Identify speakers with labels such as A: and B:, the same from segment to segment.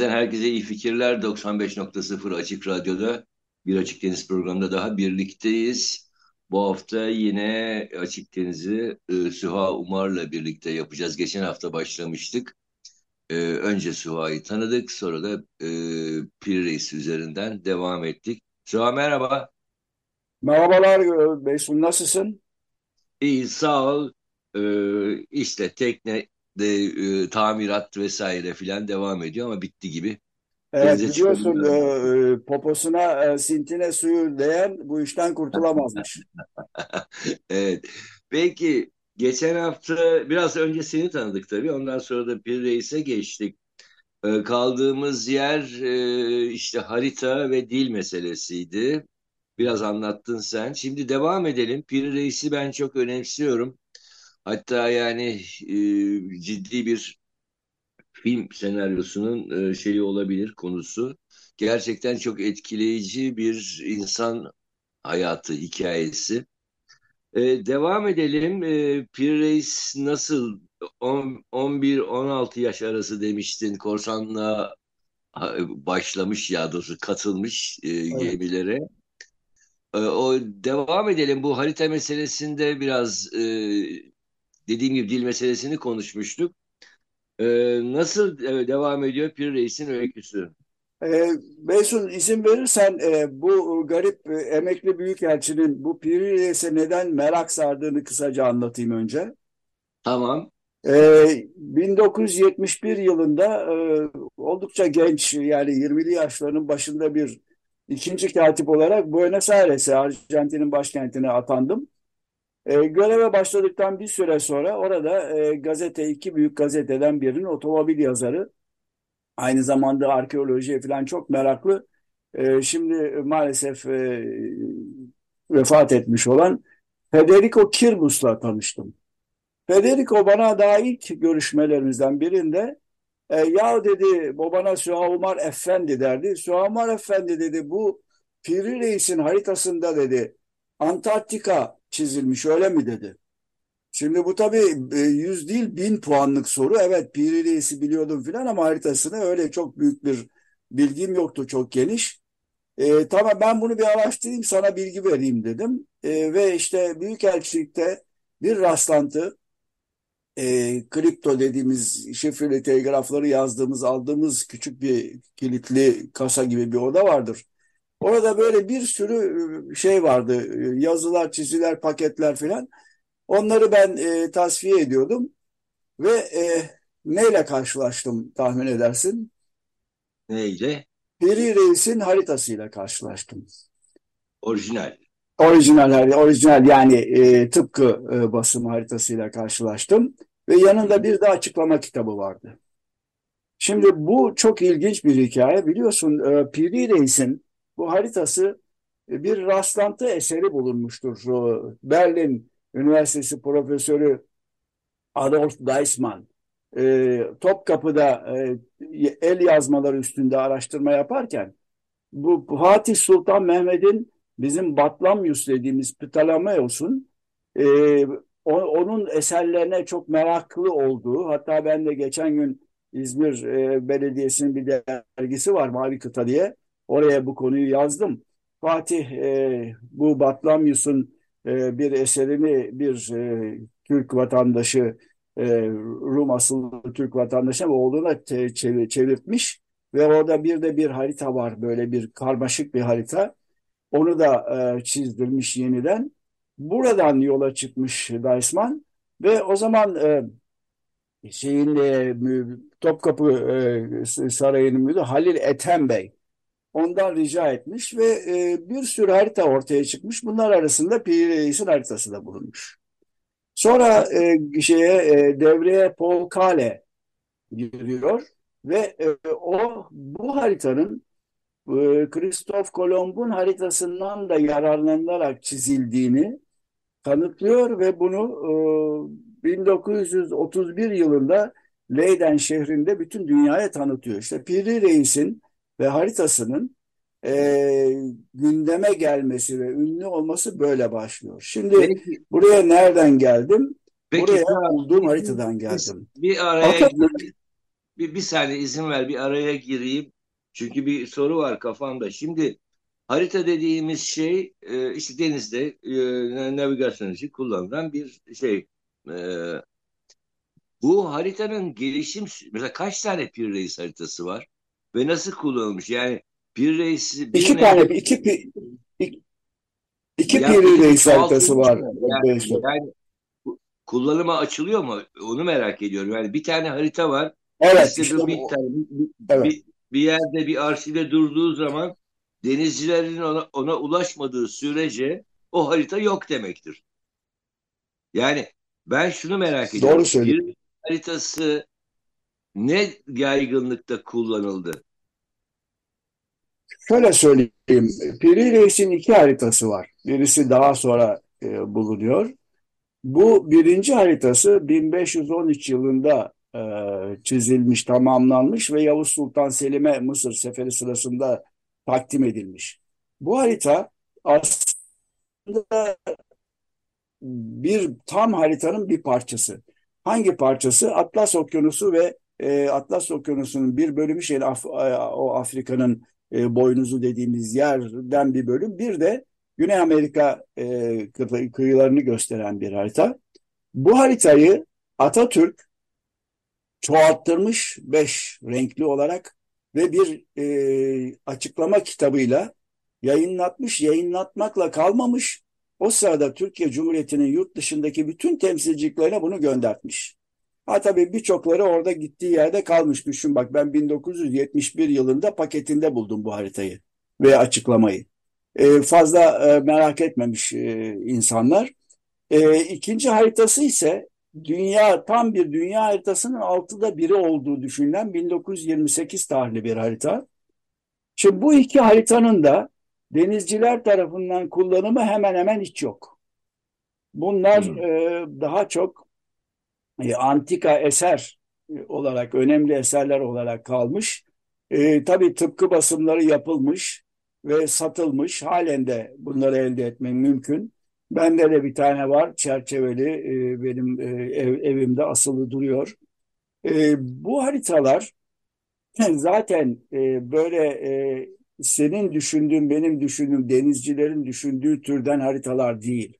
A: Deniz'den herkese iyi fikirler. 95.0 Açık Radyo'da bir Açık Deniz programında daha birlikteyiz. Bu hafta yine Açık Deniz'i e, Süha Umar'la birlikte yapacağız. Geçen hafta başlamıştık. E, önce Süha'yı tanıdık, sonra da e, Pir Reis üzerinden devam ettik. Süha merhaba.
B: Merhabalar e, Beysun nasılsın?
A: İyi, sağ ol. E, işte tekne de e, tamirat vesaire filan devam ediyor ama bitti gibi.
B: Evet
A: Denize
B: biliyorsun e, e, poposuna e, sintine suyu değen bu işten kurtulamazmış.
A: Evet. Peki geçen hafta biraz önce seni tanıdık tabii. Ondan sonra da bir reise geçtik. Ee, kaldığımız yer e, işte harita ve dil meselesiydi. Biraz anlattın sen. Şimdi devam edelim. Piri Reis'i ben çok önemsiyorum. Hatta yani e, ciddi bir film senaryosunun e, şeyi olabilir konusu. Gerçekten çok etkileyici bir insan hayatı hikayesi. E, devam edelim. E, Pir Reis nasıl 11-16 yaş arası demiştin korsanlığa ha, başlamış ya doğrusu katılmış e,
B: Evet.
A: gemilere. E, o devam edelim. Bu harita meselesinde biraz e, dediğim gibi dil meselesini konuşmuştuk. E, nasıl e, devam ediyor Pir Reis'in öyküsü?
B: E, Beysun izin verirsen e, bu garip e, emekli büyükelçinin bu Piri Reis'e neden merak sardığını kısaca anlatayım önce.
A: Tamam.
B: E, 1971 yılında e, oldukça genç yani 20'li yaşlarının başında bir ikinci katip olarak Buenos Aires'e Arjantin'in başkentine atandım. E, göreve başladıktan bir süre sonra orada e, gazete, iki büyük gazeteden birinin otomobil yazarı, aynı zamanda arkeolojiye falan çok meraklı. E, şimdi maalesef e, vefat etmiş olan Federico Kirbus'la tanıştım. Federico bana daha ilk görüşmelerimizden birinde e, ya dedi bu bana Süha Umar Efendi derdi. Süha Umar Efendi dedi bu Piri Reis'in haritasında dedi Antarktika çizilmiş öyle mi dedi. Şimdi bu tabii e, 100 değil 1000 puanlık soru. Evet Piri biliyordum filan ama haritasını öyle çok büyük bir bilgim yoktu çok geniş. E, tamam ben bunu bir araştırayım sana bilgi vereyim dedim. E, ve işte Büyükelçilikte bir rastlantı e, kripto dediğimiz şifreli telgrafları yazdığımız aldığımız küçük bir kilitli kasa gibi bir oda vardır. Orada böyle bir sürü e, şey vardı. E, Yazılar, çiziler, paketler filan. Onları ben e, tasfiye ediyordum ve e, neyle karşılaştım tahmin edersin?
A: Neydi?
B: Piri Reis'in haritasıyla karşılaştım.
A: Orijinal.
B: Orijinal, orijinal yani e, tıpkı e, basım haritasıyla karşılaştım ve yanında bir de açıklama kitabı vardı. Şimdi bu çok ilginç bir hikaye. Biliyorsun e, Piri Reis'in bu haritası e, bir rastlantı eseri bulunmuştur. Berlin Üniversitesi Profesörü Adolf Deismann e, Topkapı'da e, el yazmaları üstünde araştırma yaparken bu Fatih Sultan Mehmet'in bizim Batlamyus dediğimiz Ptolemaios'un o- onun eserlerine çok meraklı olduğu hatta ben de geçen gün İzmir Belediyesi'nin bir dergisi var Mavi Kıta diye oraya bu konuyu yazdım. Fatih e, bu Batlamyus'un e, bir eserini bir e, Türk vatandaşı e, Rum asıllı Türk vatandaşı ama oğluna te- çevir- çevirtmiş ve orada bir de bir harita var böyle bir karmaşık bir harita. Onu da e, çizdirmiş yeniden. Buradan yola çıkmış Deisman ve o zaman e, şeyin e, Topkapı e, Sarayı'nın müdürü Halil Ethem Bey ondan rica etmiş ve e, bir sürü harita ortaya çıkmış. Bunlar arasında Piri Reis'in haritası da bulunmuş. Sonra e, şeye e, devreye Paul Kale giriyor ve e, o bu haritanın e, Christoph Kolomb'un haritasından da yararlanarak çizildiğini kanıtlıyor ve bunu e, 1931 yılında Leyden şehrinde bütün dünyaya tanıtıyor. İşte Piri Reis'in ve haritasının e, gündeme gelmesi ve ünlü olması böyle başlıyor. Şimdi Peki. buraya nereden geldim? Peki, buraya ya, bulduğum haritadan geldim.
A: Bir araya Fakat, bir, bir saniye izin ver bir araya gireyim. Çünkü bir soru var kafamda. Şimdi harita dediğimiz şey e, işte denizde e, navigasyon için kullanılan bir şey. E, bu haritanın gelişim mesela kaç tane Pir Reis haritası var ve nasıl kullanılmış? Yani Pir Reis
B: iki tane iki iki, iki, iki Pir Reis haritası var. Yani,
A: yani kullanıma açılıyor mu? Onu merak ediyorum. Yani bir tane harita var.
B: Evet. İşte, işte
A: bir, tane, bir, evet. bir, bir yerde bir arşivde durduğu zaman denizcilerin ona, ona ulaşmadığı sürece o harita yok demektir. Yani ben şunu merak ediyorum.
B: Doğru söylüyorsun
A: haritası ne yaygınlıkta kullanıldı?
B: Şöyle söyleyeyim. Piri Reis'in iki haritası var. Birisi daha sonra e, bulunuyor. Bu birinci haritası 1513 yılında e, çizilmiş, tamamlanmış ve Yavuz Sultan Selim'e Mısır seferi sırasında takdim edilmiş. Bu harita aslında bir tam haritanın bir parçası. Hangi parçası? Atlas Okyanusu ve e, Atlas Okyanusu'nun bir bölümü şey Af, o Afrika'nın e, boynuzu dediğimiz yerden bir bölüm. Bir de Güney Amerika e, kıyılarını gösteren bir harita. Bu haritayı Atatürk çoğalttırmış beş renkli olarak ve bir e, açıklama kitabıyla yayınlatmış. Yayınlatmakla kalmamış o sırada Türkiye Cumhuriyeti'nin yurt dışındaki bütün temsilciliklerine bunu göndertmiş. Ha tabii birçokları orada gittiği yerde kalmış. Düşün bak ben 1971 yılında paketinde buldum bu haritayı ve açıklamayı. Ee, fazla e, merak etmemiş e, insanlar. E, ikinci haritası ise dünya tam bir dünya haritasının altıda biri olduğu düşünülen 1928 tarihli bir harita. Şimdi bu iki haritanın da denizciler tarafından kullanımı hemen hemen hiç yok. Bunlar hmm. e, daha çok e, antika eser olarak, önemli eserler olarak kalmış. E, tabii tıpkı basımları yapılmış ve satılmış. Halen de bunları elde etmek mümkün. Bende de bir tane var çerçeveli e, benim e, ev, evimde asılı duruyor. E, bu haritalar zaten e, böyle e, senin düşündüğün, benim düşündüğüm, denizcilerin düşündüğü türden haritalar değil.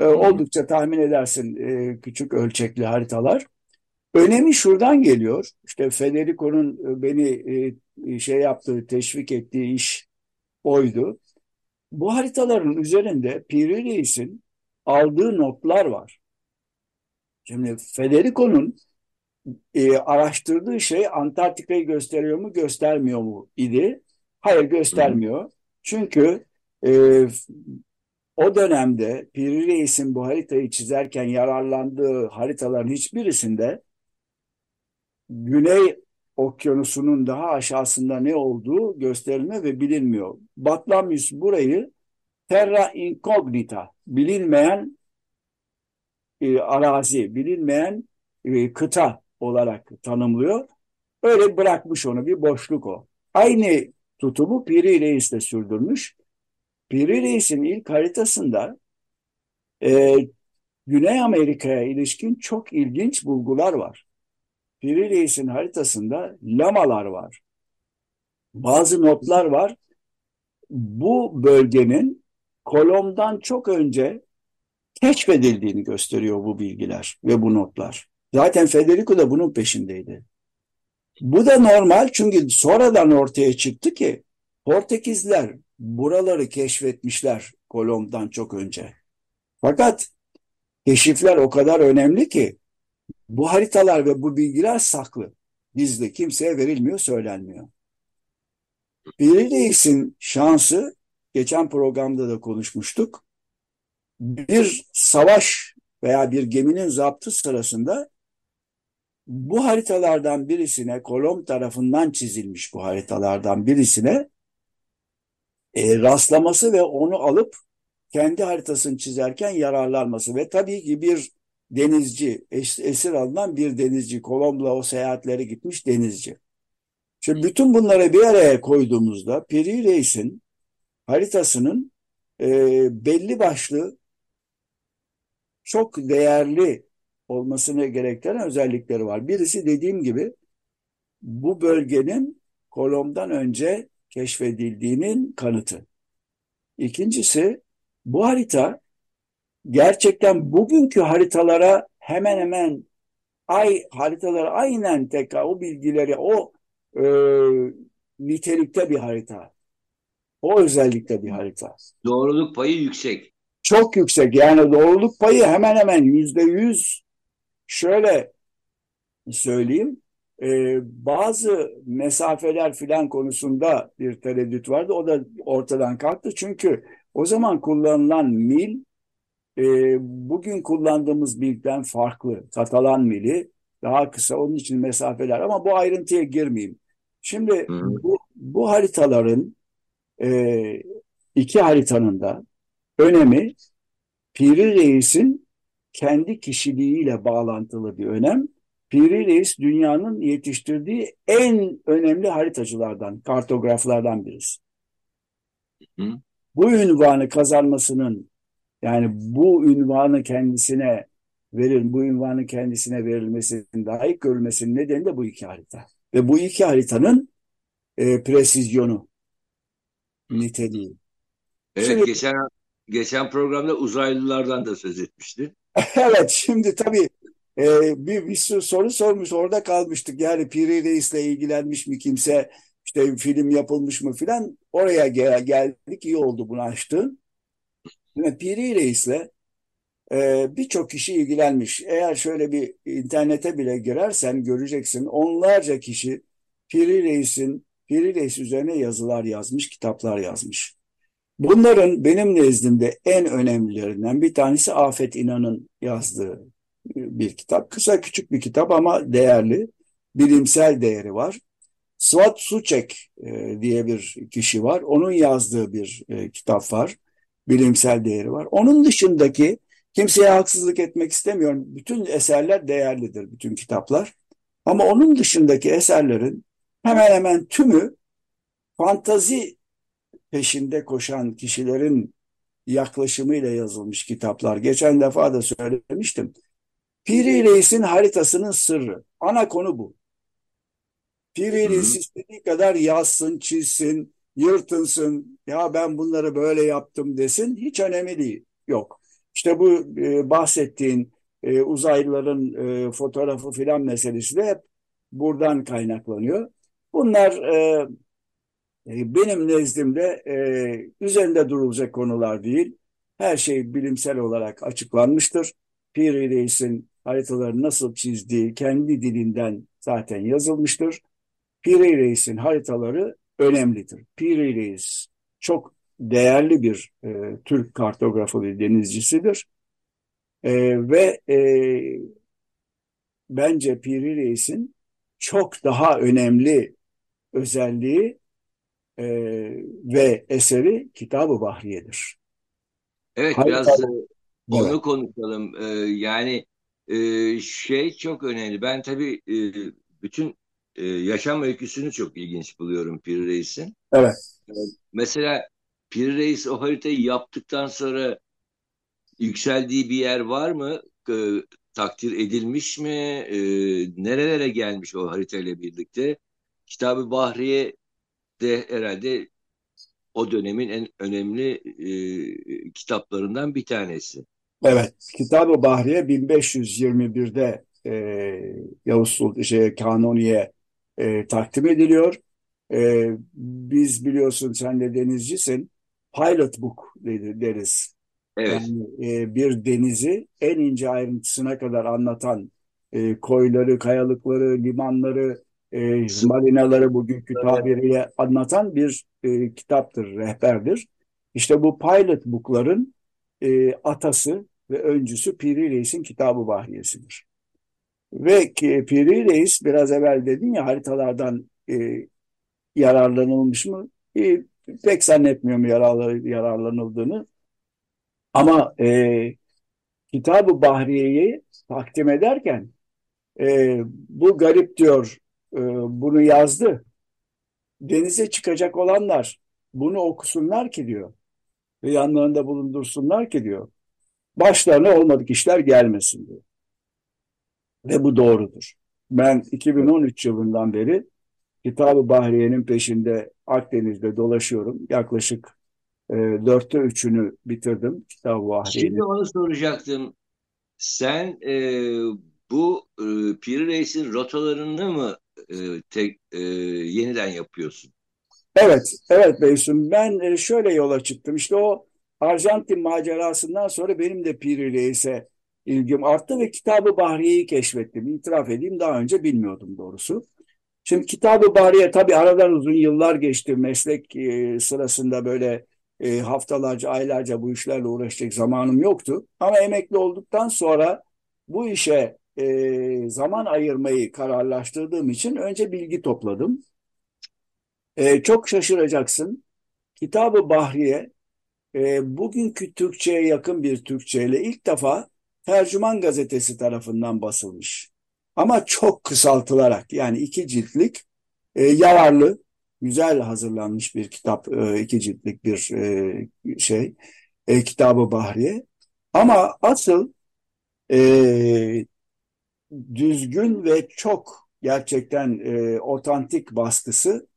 B: E, oldukça tahmin edersin e, küçük ölçekli haritalar. Önemi şuradan geliyor. İşte Federico'nun e, beni e, şey yaptığı, teşvik ettiği iş oydu. Bu haritaların üzerinde Piri Reis'in aldığı notlar var. Şimdi Federico'nun e, araştırdığı şey Antarktika'yı gösteriyor mu göstermiyor mu idi. Hayır göstermiyor. Çünkü e, o dönemde Piri Reis'in bu haritayı çizerken yararlandığı haritaların hiçbirisinde Güney Okyanusu'nun daha aşağısında ne olduğu gösterilme ve bilinmiyor. Batlamyus burayı terra incognita, bilinmeyen e, arazi, bilinmeyen e, kıta olarak tanımlıyor. Öyle bırakmış onu, bir boşluk o. Aynı tutumu Piri Reis de sürdürmüş. Piri Reis'in ilk haritasında e, Güney Amerika'ya ilişkin çok ilginç bulgular var. Piri Reis'in haritasında lamalar var. Bazı notlar var. Bu bölgenin Kolom'dan çok önce keşfedildiğini gösteriyor bu bilgiler ve bu notlar. Zaten Federico da bunun peşindeydi. Bu da normal çünkü sonradan ortaya çıktı ki Portekizler buraları keşfetmişler Kolomb'dan çok önce. Fakat keşifler o kadar önemli ki bu haritalar ve bu bilgiler saklı. Gizli kimseye verilmiyor, söylenmiyor. Birileys'in şansı geçen programda da konuşmuştuk. Bir savaş veya bir geminin zaptı sırasında bu haritalardan birisine, Kolomb tarafından çizilmiş bu haritalardan birisine e, rastlaması ve onu alıp kendi haritasını çizerken yararlanması ve tabii ki bir denizci, esir alınan bir denizci, Kolomb'la o seyahatleri gitmiş denizci. Şimdi bütün bunları bir araya koyduğumuzda Piri Reis'in haritasının e, belli başlı çok değerli olmasını gerektiren özellikleri var. Birisi dediğim gibi bu bölgenin Kolomb'dan önce keşfedildiğinin kanıtı. İkincisi bu harita gerçekten bugünkü haritalara hemen hemen ay haritalara aynen tekrar o bilgileri o e, nitelikte bir harita. O özellikle bir harita.
A: Doğruluk payı yüksek.
B: Çok yüksek. Yani doğruluk payı hemen hemen yüzde yüz şöyle söyleyeyim. E, bazı mesafeler filan konusunda bir tereddüt vardı. O da ortadan kalktı. Çünkü o zaman kullanılan mil e, bugün kullandığımız milden farklı. Katalan mili daha kısa. Onun için mesafeler. Ama bu ayrıntıya girmeyeyim. Şimdi bu, bu haritaların e, iki haritanın da önemi Piri Reis'in kendi kişiliğiyle bağlantılı bir önem. Piri Reis dünyanın yetiştirdiği en önemli haritacılardan, kartograflardan birisi. Hı. Bu ünvanı kazanmasının yani bu ünvanı kendisine verir, bu ünvanın kendisine verilmesinin, layık görülmesinin nedeni de bu iki harita. Ve bu iki haritanın e, presizyonu, niteliği.
A: Evet, Şimdi, geçen geçen programda uzaylılardan da söz etmişti.
B: evet, şimdi tabii e, bir, bir soru sormuş, orada kalmıştık. Yani Piri Reis'le ilgilenmiş mi kimse, işte film yapılmış mı filan. Oraya gel, geldik, iyi oldu bunu açtın. Yani Piri Reis'le e, birçok kişi ilgilenmiş. Eğer şöyle bir internete bile girersen göreceksin onlarca kişi Piri Reis'in Piri Reis üzerine yazılar yazmış, kitaplar yazmış. Bunların benim nezdimde en önemlilerinden bir tanesi Afet İnan'ın yazdığı bir kitap. Kısa küçük bir kitap ama değerli. Bilimsel değeri var. Swat Suçek e, diye bir kişi var. Onun yazdığı bir e, kitap var. Bilimsel değeri var. Onun dışındaki kimseye haksızlık etmek istemiyorum. Bütün eserler değerlidir, bütün kitaplar. Ama onun dışındaki eserlerin hemen hemen tümü fantazi peşinde koşan kişilerin yaklaşımıyla yazılmış kitaplar. Geçen defa da söylemiştim. Piri Reis'in haritasının sırrı. Ana konu bu. Piri Reis istediği kadar yazsın, çizsin, yırtınsın. Ya ben bunları böyle yaptım desin. Hiç önemli değil. Yok. İşte bu e, bahsettiğin e, uzaylıların e, fotoğrafı filan meselesi de hep buradan kaynaklanıyor. Bunlar e, e, benim nezdimde e, üzerinde durulacak konular değil. Her şey bilimsel olarak açıklanmıştır. Piri Reis'in haritaları nasıl çizdiği kendi dilinden zaten yazılmıştır. Piri Reis'in haritaları önemlidir. Piri Reis çok değerli bir e, Türk kartografı ve denizcisidir. E, ve e, bence Piri Reis'in çok daha önemli özelliği e, ve eseri Kitab-ı Bahriye'dir.
A: Evet Hayır, biraz onu evet. konuşalım. Ee, yani e, şey çok önemli. Ben tabii e, bütün e, yaşam öyküsünü çok ilginç buluyorum Pir Reis'in.
B: Evet. E,
A: mesela Pir Reis o haritayı yaptıktan sonra yükseldiği bir yer var mı? E, takdir edilmiş mi? E, nerelere gelmiş o haritayla birlikte? Kitabı Bahriye de herhalde o dönemin en önemli e, kitaplarından bir tanesi.
B: Evet, Kitab-ı Bahriye 1521'de e, Yavuz Sultan şey, Kanuni'ye e, takdim ediliyor. E, biz biliyorsun sen de denizcisin. Pilot book deriz. Evet. Yani e, bir denizi en ince ayrıntısına kadar anlatan e, koyları, kayalıkları, limanları, e, marinaları bugünkü tabiriyle anlatan bir e, kitaptır, rehberdir. İşte bu pilot book'ların e, atası ve öncüsü Piri Reis'in Kitabı Bahriyesi'dir. Ve Piri Reis biraz evvel dedin ya haritalardan e, yararlanılmış mı? E, pek zannetmiyorum yararlı, yararlanıldığını. Ama e, Kitabı Bahriye'yi takdim ederken e, bu garip diyor e, bunu yazdı. Denize çıkacak olanlar bunu okusunlar ki diyor. Ve yanlarında bulundursunlar ki diyor. Başlarına olmadık işler gelmesin diyor. Ve bu doğrudur. Ben 2013 yılından beri Kitab-ı Bahriye'nin peşinde Akdeniz'de dolaşıyorum. Yaklaşık e, dörtte üçünü bitirdim Kitab-ı Bahriye'nin.
A: Şimdi onu soracaktım. Sen e, bu e, Piri Reis'in rotalarını mı e, tek e, yeniden yapıyorsun?
B: Evet, evet Beysun. Ben e, şöyle yola çıktım. İşte o Arjantin macerasından sonra benim de Piri Reis'e ilgim arttı ve Kitab-ı Bahriye'yi keşfettim. İtiraf edeyim daha önce bilmiyordum doğrusu. Şimdi Kitab-ı Bahriye tabii aradan uzun yıllar geçti. Meslek e, sırasında böyle e, haftalarca, aylarca bu işlerle uğraşacak zamanım yoktu. Ama emekli olduktan sonra bu işe e, zaman ayırmayı kararlaştırdığım için önce bilgi topladım. E, çok şaşıracaksın. Kitab-ı Bahriye e, bugünkü Türkçe'ye yakın bir Türkçeyle ilk defa Tercüman Gazetesi tarafından basılmış. Ama çok kısaltılarak yani iki ciltlik e, yararlı, güzel hazırlanmış bir kitap, e, iki ciltlik bir e, şey, e, Kitab-ı Bahriye. Ama asıl e, düzgün ve çok gerçekten e, otantik baskısı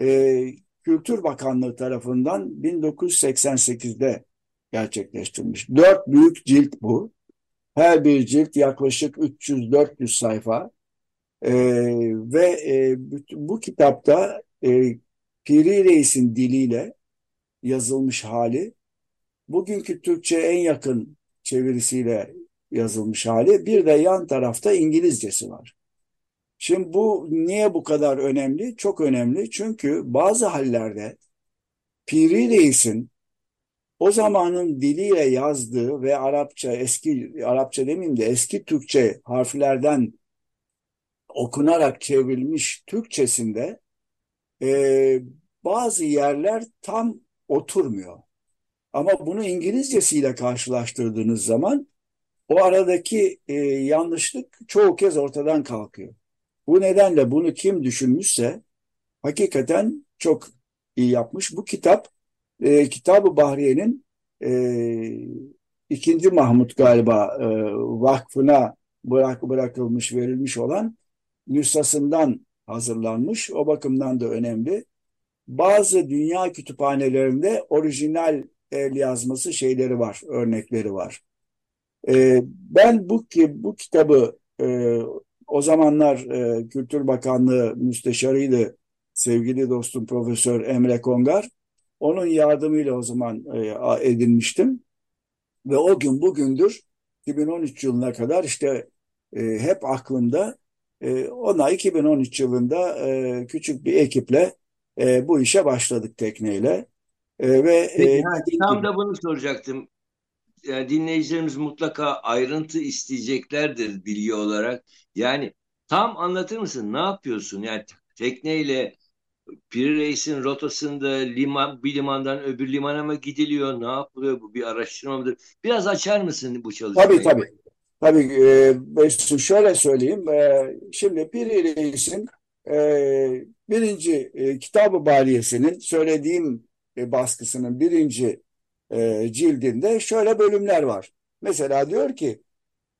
B: e, Kültür Bakanlığı tarafından 1988'de gerçekleştirilmiş. Dört büyük cilt bu. Her bir cilt yaklaşık 300-400 sayfa. E, ve e, bu kitapta e, Piri Reis'in diliyle yazılmış hali, bugünkü Türkçe en yakın çevirisiyle yazılmış hali, bir de yan tarafta İngilizcesi var. Şimdi bu niye bu kadar önemli? Çok önemli çünkü bazı hallerde Piri Reis'in o zamanın diliyle yazdığı ve Arapça, eski Arapça demeyeyim de eski Türkçe harflerden okunarak çevrilmiş Türkçesinde e, bazı yerler tam oturmuyor. Ama bunu İngilizcesiyle karşılaştırdığınız zaman o aradaki e, yanlışlık çoğu kez ortadan kalkıyor. Bu nedenle bunu kim düşünmüşse hakikaten çok iyi yapmış. Bu kitap e, Kitab-ı Bahriye'nin e, ikinci Mahmut galiba e, vakfına bırak, bırakılmış, verilmiş olan nüshasından hazırlanmış. O bakımdan da önemli. Bazı dünya kütüphanelerinde orijinal el yazması şeyleri var, örnekleri var. E, ben bu ki bu kitabı e, o zamanlar e, Kültür Bakanlığı müsteşarıydı sevgili dostum Profesör Emre Kongar. Onun yardımıyla o zaman e, edinmiştim. Ve o gün bugündür 2013 yılına kadar işte e, hep aklımda. E, ona 2013 yılında e, küçük bir ekiple e, bu işe başladık tekneyle. E, ve
A: Peki, e, tam da bunu soracaktım. Yani dinleyicilerimiz mutlaka ayrıntı isteyeceklerdir bilgi olarak. Yani tam anlatır mısın? Ne yapıyorsun? Yani tekneyle Piri Reis'in rotasında liman, bir limandan öbür limana mı gidiliyor? Ne yapılıyor? Bu bir araştırma mıdır? Biraz açar mısın bu çalışmayı?
B: Tabii tabii. Tabii e, şöyle söyleyeyim. E, şimdi Piri Reis'in e, birinci e, Kitab-ı Bariyesi'nin söylediğim e, baskısının birinci e, cildinde şöyle bölümler var. Mesela diyor ki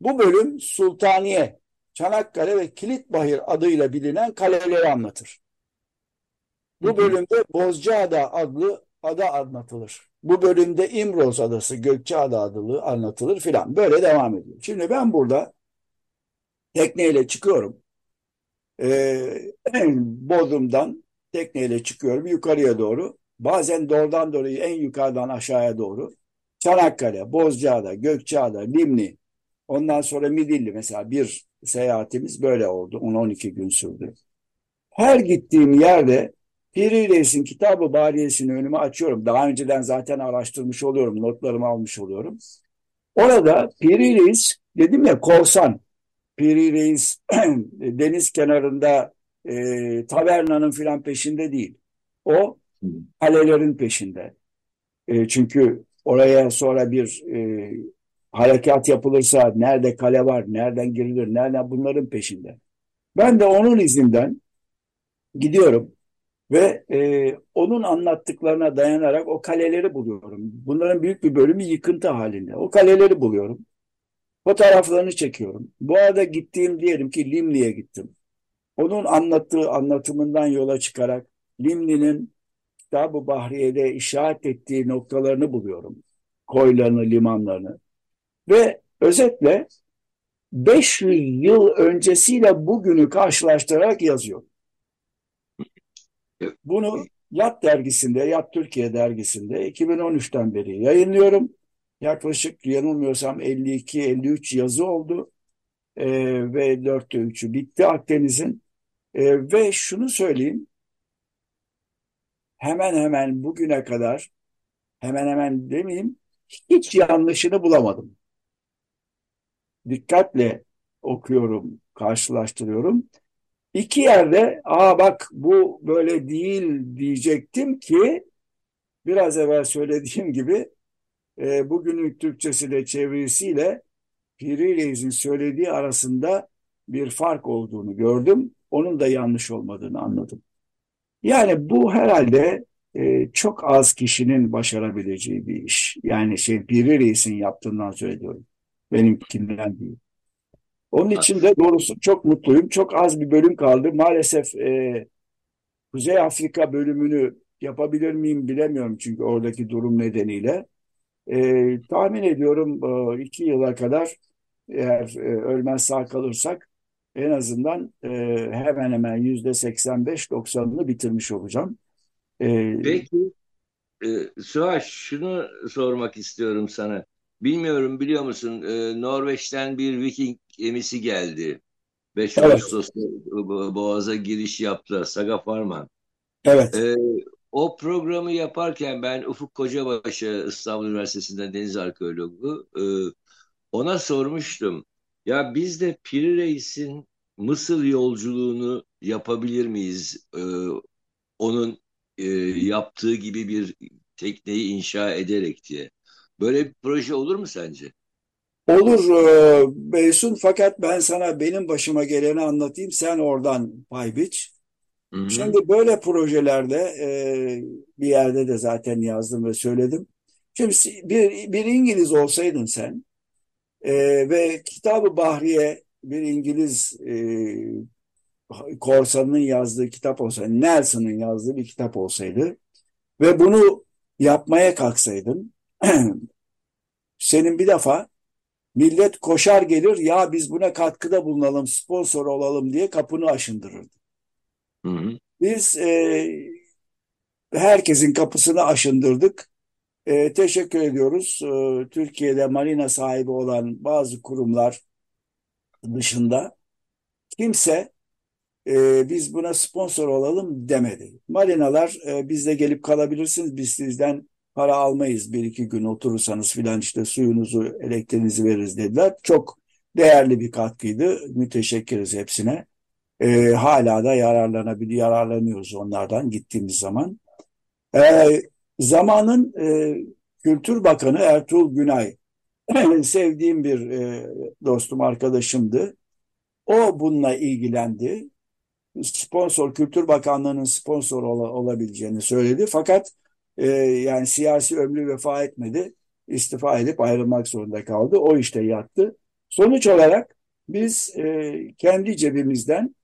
B: bu bölüm Sultaniye, Çanakkale ve Kilitbahir adıyla bilinen kaleleri anlatır. Bu bölümde Bozcaada adlı ada anlatılır. Bu bölümde İmroz Adası, Gökçeada adlı anlatılır filan. Böyle devam ediyor. Şimdi ben burada tekneyle çıkıyorum. Ee, Bodrum'dan tekneyle çıkıyorum yukarıya doğru. Bazen doğrudan doğruya en yukarıdan aşağıya doğru. Çanakkale, Bozcaada, Gökçeada, Limni, ondan sonra Midilli mesela bir seyahatimiz böyle oldu. 10-12 gün sürdü. Her gittiğim yerde Piri Reis'in kitabı bariyesini önüme açıyorum. Daha önceden zaten araştırmış oluyorum, notlarımı almış oluyorum. Orada Piri Reis dedim ya korsan. Piri Reis deniz kenarında e, tavernanın filan peşinde değil. O kalelerin peşinde. E, çünkü oraya sonra bir e, harekat yapılırsa nerede kale var, nereden girilir, nereden bunların peşinde. Ben de onun izinden gidiyorum ve e, onun anlattıklarına dayanarak o kaleleri buluyorum. Bunların büyük bir bölümü yıkıntı halinde. O kaleleri buluyorum. Fotoğraflarını çekiyorum. Bu arada gittiğim diyelim ki Limli'ye gittim. Onun anlattığı anlatımından yola çıkarak Limli'nin Kitab-ı Bahriye'de işaret ettiği noktalarını buluyorum. Koylarını, limanlarını. Ve özetle 500 yıl öncesiyle bugünü karşılaştırarak yazıyor. Bunu Yat dergisinde, Yat Türkiye dergisinde 2013'ten beri yayınlıyorum. Yaklaşık yanılmıyorsam 52-53 yazı oldu. Ee, ve dörtte üçü bitti Akdeniz'in. Ee, ve şunu söyleyeyim, hemen hemen bugüne kadar, hemen hemen demeyeyim, hiç yanlışını bulamadım. Dikkatle okuyorum, karşılaştırıyorum. İki yerde aa bak bu böyle değil diyecektim ki biraz evvel söylediğim gibi e, bugünün Türkçesiyle çevirisiyle Piri Reis'in söylediği arasında bir fark olduğunu gördüm. Onun da yanlış olmadığını anladım. Yani bu herhalde e, çok az kişinin başarabileceği bir iş. Yani şey Piri Reis'in yaptığından söylüyorum. Benimkinden değil. Onun için de doğrusu çok mutluyum. Çok az bir bölüm kaldı. Maalesef e, Kuzey Afrika bölümünü yapabilir miyim bilemiyorum çünkü oradaki durum nedeniyle. E, tahmin ediyorum e, iki yıla kadar eğer e, ölmez sağ kalırsak en azından e, hemen hemen yüzde 85-90'ını bitirmiş olacağım.
A: E, Peki e, Suha şunu sormak istiyorum sana. Bilmiyorum biliyor musun e, Norveç'ten bir Viking gemisi geldi. 5 evet. Ağustos'ta Boğaz'a giriş yaptı. Saga Farman.
B: Evet.
A: E, o programı yaparken ben Ufuk Kocabaşı İstanbul Üniversitesi'nden deniz arkeologu e, ona sormuştum. Ya biz de Piri Reis'in Mısır yolculuğunu yapabilir miyiz? E, onun e, yaptığı gibi bir tekneyi inşa ederek diye. Böyle bir proje olur mu sence?
B: Olur e, Beysun fakat ben sana benim başıma geleni anlatayım. Sen oradan pay biç. Hı hı. Şimdi böyle projelerde e, bir yerde de zaten yazdım ve söyledim. Şimdi bir, bir İngiliz olsaydın sen e, ve Kitabı Bahriye bir İngiliz e, korsanının yazdığı kitap olsaydı, Nelson'ın yazdığı bir kitap olsaydı ve bunu yapmaya kalksaydın senin bir defa millet koşar gelir ya biz buna katkıda bulunalım, sponsor olalım diye kapını aşındırırdı. Hı hı. Biz e, herkesin kapısını aşındırdık. E, teşekkür ediyoruz. E, Türkiye'de marina sahibi olan bazı kurumlar dışında kimse e, biz buna sponsor olalım demedi. Marinalar e, bizde gelip kalabilirsiniz, biz sizden para almayız bir iki gün oturursanız filan işte suyunuzu, elektriğinizi veririz dediler. Çok değerli bir katkıydı. Müteşekkiriz hepsine. E, hala da yararlanabilir, yararlanıyoruz onlardan gittiğimiz zaman. E, zamanın e, Kültür Bakanı Ertuğrul Günay, sevdiğim bir e, dostum, arkadaşımdı. O bununla ilgilendi. Sponsor, Kültür Bakanlığı'nın sponsor ol, olabileceğini söyledi. Fakat e, yani siyasi ömrü vefa etmedi. İstifa edip ayrılmak zorunda kaldı. O işte yattı. Sonuç olarak biz e, kendi cebimizden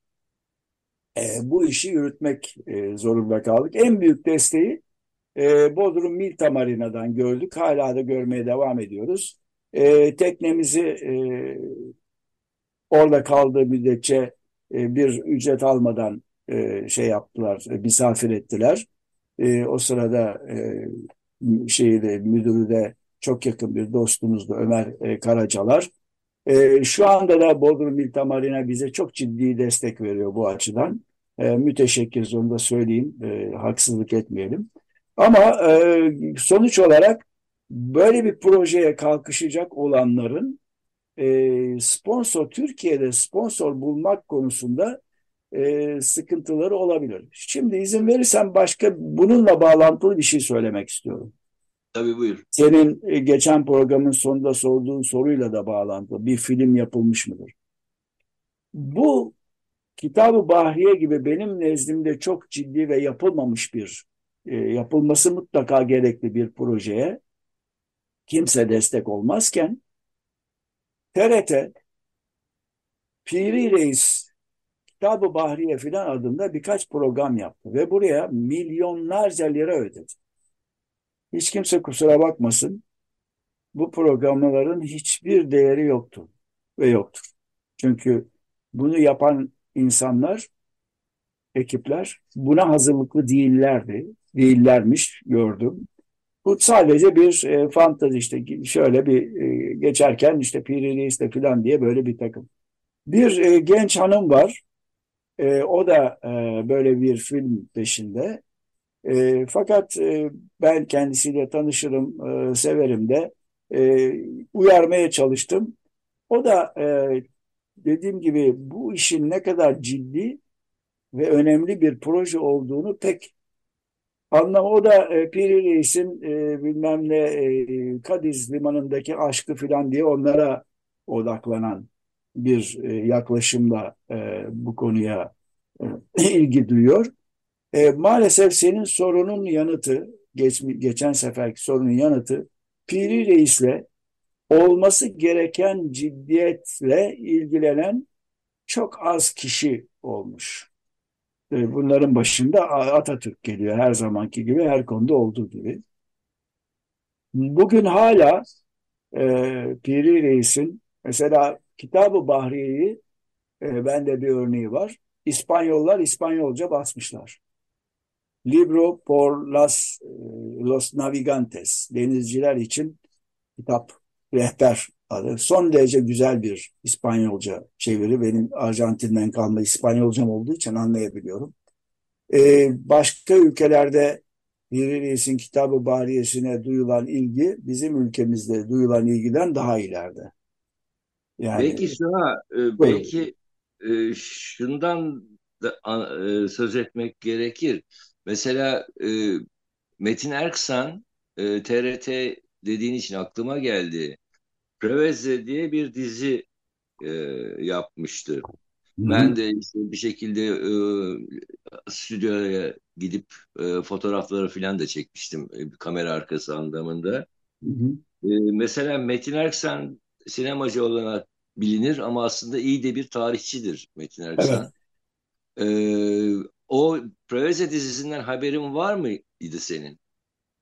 B: e, bu işi yürütmek e, zorunda kaldık. En büyük desteği e, Bodrum Milta Marina'dan gördük. Hala da görmeye devam ediyoruz. E, teknemizi e, orada kaldığı müddetçe e, bir ücret almadan e, şey yaptılar, e, misafir ettiler. E, o sırada e, şeyi müdürü de çok yakın bir dostumuzdu Ömer e, Karacalar. E, şu anda da Bodrum Milta Marina bize çok ciddi destek veriyor bu açıdan. E, müteşekkiriz onu da söyleyeyim, e, haksızlık etmeyelim. Ama e, sonuç olarak böyle bir projeye kalkışacak olanların e, sponsor Türkiye'de sponsor bulmak konusunda e, sıkıntıları olabilir. Şimdi izin verirsen başka bununla bağlantılı bir şey söylemek istiyorum.
A: Tabii buyur.
B: Senin e, geçen programın sonunda sorduğun soruyla da bağlantılı. Bir film yapılmış mıdır? Bu Kitab-ı Bahriye gibi benim nezdimde çok ciddi ve yapılmamış bir, e, yapılması mutlaka gerekli bir projeye kimse destek olmazken TRT Piri Reis Kitab-ı Bahriye filan adında birkaç program yaptı ve buraya milyonlarca lira ödedi. Hiç kimse kusura bakmasın bu programların hiçbir değeri yoktu ve yoktur. Çünkü bunu yapan insanlar, ekipler buna hazırlıklı değillerdi, değillermiş gördüm. Bu sadece bir e, fantazi işte şöyle bir e, geçerken işte Piri Reis'te falan diye böyle bir takım. Bir e, genç hanım var. E, o da e, böyle bir film peşinde. E, fakat e, ben kendisiyle tanışırım, e, severim de e, uyarmaya çalıştım. O da e, dediğim gibi bu işin ne kadar ciddi ve önemli bir proje olduğunu pek anlam. O da e, Piri Reis'in e, bilmem ne e, Kadiz limanındaki aşkı filan diye onlara odaklanan bir e, yaklaşımla e, bu konuya e, ilgi duyuyor. E, maalesef senin sorunun yanıtı, geç, geçen seferki sorunun yanıtı Piri Reis'le olması gereken ciddiyetle ilgilenen çok az kişi olmuş. E, bunların başında Atatürk geliyor her zamanki gibi, her konuda olduğu gibi. Bugün hala e, Piri Reis'in mesela Kitab-ı Bahriye'yi e, bende bir örneği var. İspanyollar İspanyolca basmışlar. Libro por las, e, los navigantes, denizciler için kitap, rehber. Son derece güzel bir İspanyolca çeviri. Benim Arjantin'den kalma İspanyolcam olduğu için anlayabiliyorum. Ee, başka ülkelerde Piri Reis'in kitabı bariyesine duyulan ilgi bizim ülkemizde duyulan ilgiden daha ileride.
A: Yani, belki şuna, e, belki e, şundan da e, söz etmek gerekir. Mesela e, Metin Erksan e, TRT dediğin için aklıma geldi. Preveze diye bir dizi e, yapmıştı. Ben de işte bir şekilde e, stüdyoya gidip e, fotoğrafları falan da çekmiştim e, kamera arkası anlamında. Hı hı. E, mesela Metin Erksan sinemacı olarak bilinir ama aslında iyi de bir tarihçidir Metin Erksan. Evet. E, o Preveze dizisinden haberin var mıydı senin?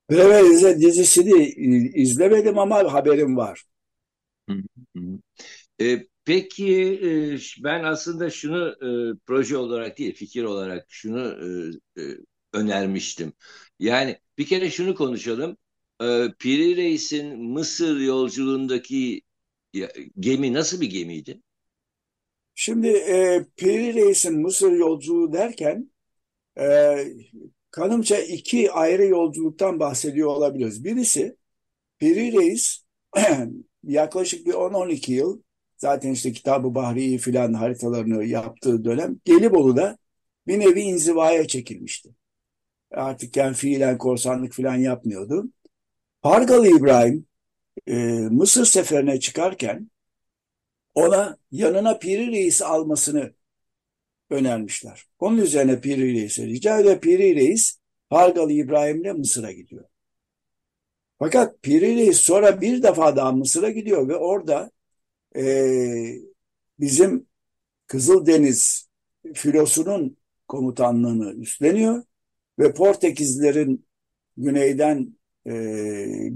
B: Preveze dizisini izlemedim ama haberim var.
A: E, peki e, ben aslında şunu e, proje olarak değil fikir olarak şunu e, e, önermiştim. Yani bir kere şunu konuşalım. E, Piri Reis'in Mısır yolculuğundaki ya, gemi nasıl bir gemiydi?
B: Şimdi e, Piri Reis'in Mısır yolculuğu derken e, kanımca iki ayrı yolculuktan bahsediyor olabiliriz. Birisi Piri Reis yaklaşık bir 10-12 yıl zaten işte Kitab-ı Bahri'yi filan haritalarını yaptığı dönem Gelibolu'da bir nevi inzivaya çekilmişti. Artık yani fiilen korsanlık filan yapmıyordu. Pargalı İbrahim e, Mısır seferine çıkarken ona yanına Piri Reis almasını önermişler. Onun üzerine Piri Reis'e rica ve Piri Reis Pargalı İbrahim'le Mısır'a gidiyor. Fakat Piri Reis sonra bir defa daha Mısır'a gidiyor ve orada e, bizim Kızıldeniz filosunun komutanlığını üstleniyor ve Portekizlerin güneyden e,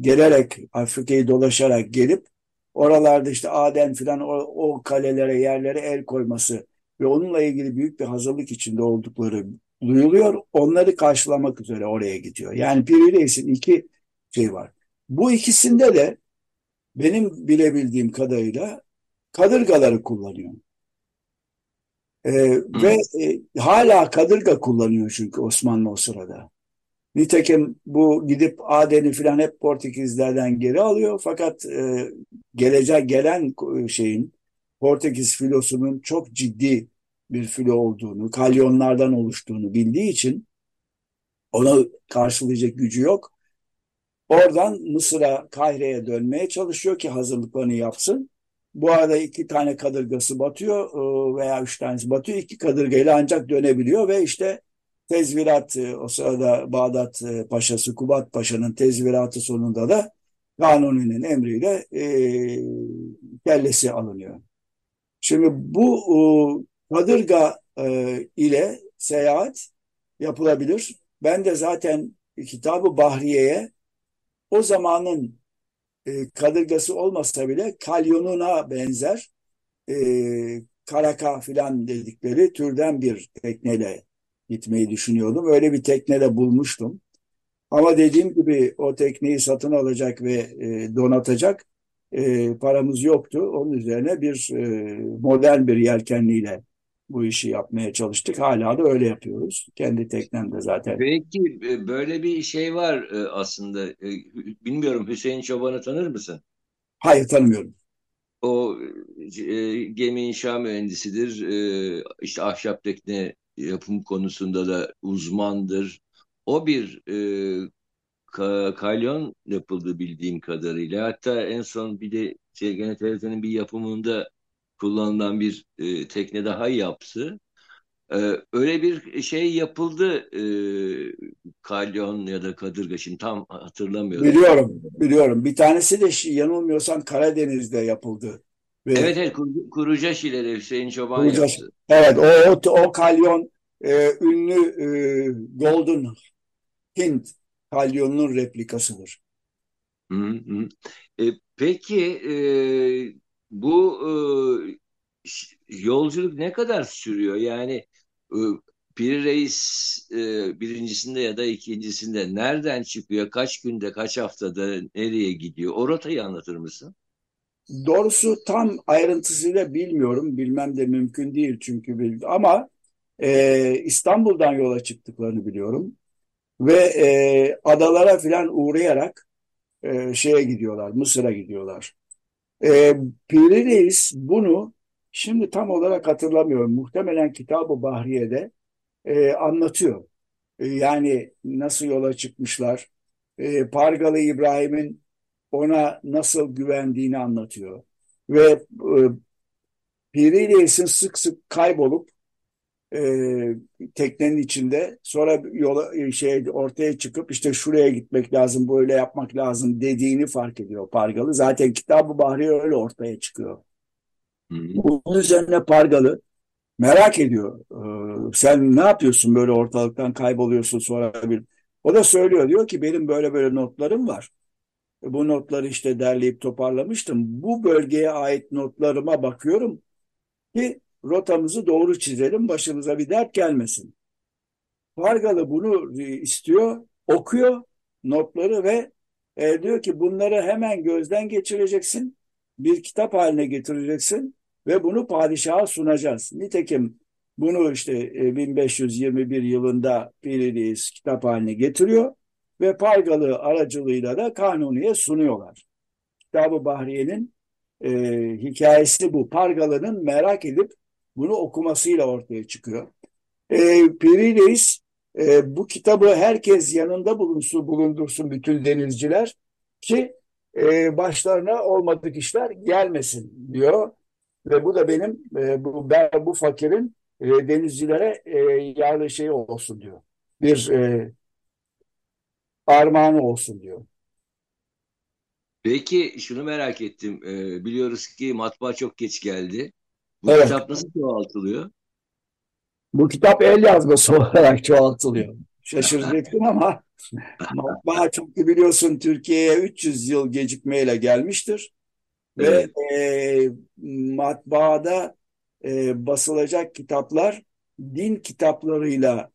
B: gelerek Afrika'yı dolaşarak gelip oralarda işte Aden filan o, o kalelere yerlere el koyması ve onunla ilgili büyük bir hazırlık içinde oldukları duyuluyor. Onları karşılamak üzere oraya gidiyor. Yani Piri Reis'in iki şey var. Bu ikisinde de benim bilebildiğim kadarıyla kadırgaları kullanıyor. Ee, ve e, hala kadırga kullanıyor çünkü Osmanlı o sırada. Nitekim bu gidip Aden'i filan hep Portekizlerden geri alıyor. Fakat e, gelecek gelen şeyin Portekiz filosunun çok ciddi bir filo olduğunu, kalyonlardan oluştuğunu bildiği için ona karşılayacak gücü yok. Oradan Mısır'a, Kahire'ye dönmeye çalışıyor ki hazırlıklarını yapsın. Bu arada iki tane kadırgası batıyor e, veya üç tanesi batıyor. İki kadırgayla ancak dönebiliyor ve işte tezvirat e, o sırada Bağdat e, Paşası Kubat Paşa'nın tezviratı sonunda da Kanuni'nin emriyle e, kellesi alınıyor. Şimdi bu e, kadırga e, ile seyahat yapılabilir. Ben de zaten kitabı Bahriye'ye o zamanın e, kadırgası olmasa bile kalyonuna benzer e, karaka filan dedikleri türden bir tekneyle gitmeyi düşünüyordum. Öyle bir tekneyle bulmuştum. Ama dediğim gibi o tekneyi satın alacak ve e, donatacak e, paramız yoktu. Onun üzerine bir e, modern bir yelkenliyle bu işi yapmaya çalıştık. Hala da öyle yapıyoruz. Kendi teknemde zaten.
A: Peki e, böyle bir şey var e, aslında. E, bilmiyorum Hüseyin Çoban'ı tanır mısın?
B: Hayır tanımıyorum.
A: O gemi inşa mühendisidir. İşte ahşap tekne yapım konusunda da uzmandır. O bir kalyon yapıldı bildiğim kadarıyla. Hatta en son bir de şey, gene TRT'nin bir yapımında kullanılan bir e, tekne daha yaptı. E, öyle bir şey yapıldı e, kalyon ya da kadırga şimdi tam hatırlamıyorum.
B: Biliyorum, biliyorum. Bir tanesi de yanılmıyorsam Karadeniz'de yapıldı.
A: Ve evet, evet Kur, Kurucaş ile Hüseyin Çoban
B: Kurucaş,
A: yaptı.
B: Evet, o, o, o kalyon e, ünlü e, Golden Hint kalyonunun replikasıdır.
A: Hı hı. E, peki e, bu e, yolculuk ne kadar sürüyor? Yani e, Piri Reis e, birincisinde ya da ikincisinde nereden çıkıyor? Kaç günde, kaç haftada nereye gidiyor? O rotayı anlatır mısın?
B: Doğrusu tam ayrıntısıyla bilmiyorum. Bilmem de mümkün değil çünkü bildi. Ama e, İstanbul'dan yola çıktıklarını biliyorum. Ve e, adalara filan uğrayarak e, şeye gidiyorlar, Mısır'a gidiyorlar. E, Piri Reis bunu şimdi tam olarak hatırlamıyorum. Muhtemelen Kitab-ı Bahriye'de e, anlatıyor. E, yani nasıl yola çıkmışlar. E, Pargalı İbrahim'in ona nasıl güvendiğini anlatıyor. Ve e, Piri Reis'in sık sık kaybolup e, teknenin içinde sonra yola e, şey ortaya çıkıp işte şuraya gitmek lazım böyle yapmak lazım dediğini fark ediyor Pargalı. Zaten Kitab-ı Bahri öyle ortaya çıkıyor. Hı Bunun üzerine Pargalı merak ediyor. Ee, sen ne yapıyorsun böyle ortalıktan kayboluyorsun sonra bir. O da söylüyor diyor ki benim böyle böyle notlarım var. Bu notları işte derleyip toparlamıştım. Bu bölgeye ait notlarıma bakıyorum ki rotamızı doğru çizelim, başımıza bir dert gelmesin. Pargalı bunu e, istiyor, okuyor notları ve e, diyor ki bunları hemen gözden geçireceksin, bir kitap haline getireceksin ve bunu padişaha sunacağız. Nitekim bunu işte e, 1521 yılında Piri kitap haline getiriyor ve Pargalı aracılığıyla da Kanuni'ye sunuyorlar. Kitab-ı Bahriye'nin e, hikayesi bu. Pargalı'nın merak edip bunu okumasıyla ortaya çıkıyor. E, Piri Reis e, bu kitabı herkes yanında bulunsun, bulundursun bütün denizciler ki e, başlarına olmadık işler gelmesin diyor. Ve bu da benim e, bu, ben, bu fakirin e, denizcilere e, yarlı şey olsun diyor. Bir e, armağanı olsun diyor.
A: Peki şunu merak ettim. Ee, biliyoruz ki matbaa çok geç geldi. Bu
B: Evet.
A: kitap nasıl çoğaltılıyor?
B: Bu kitap el yazması olarak çoğaltılıyor. Şaşıracaksın ama matbaa çünkü biliyorsun Türkiye'ye 300 yıl gecikmeyle gelmiştir. Ve
A: Evet.
B: e, matbaada e, basılacak kitaplar din kitaplarıyla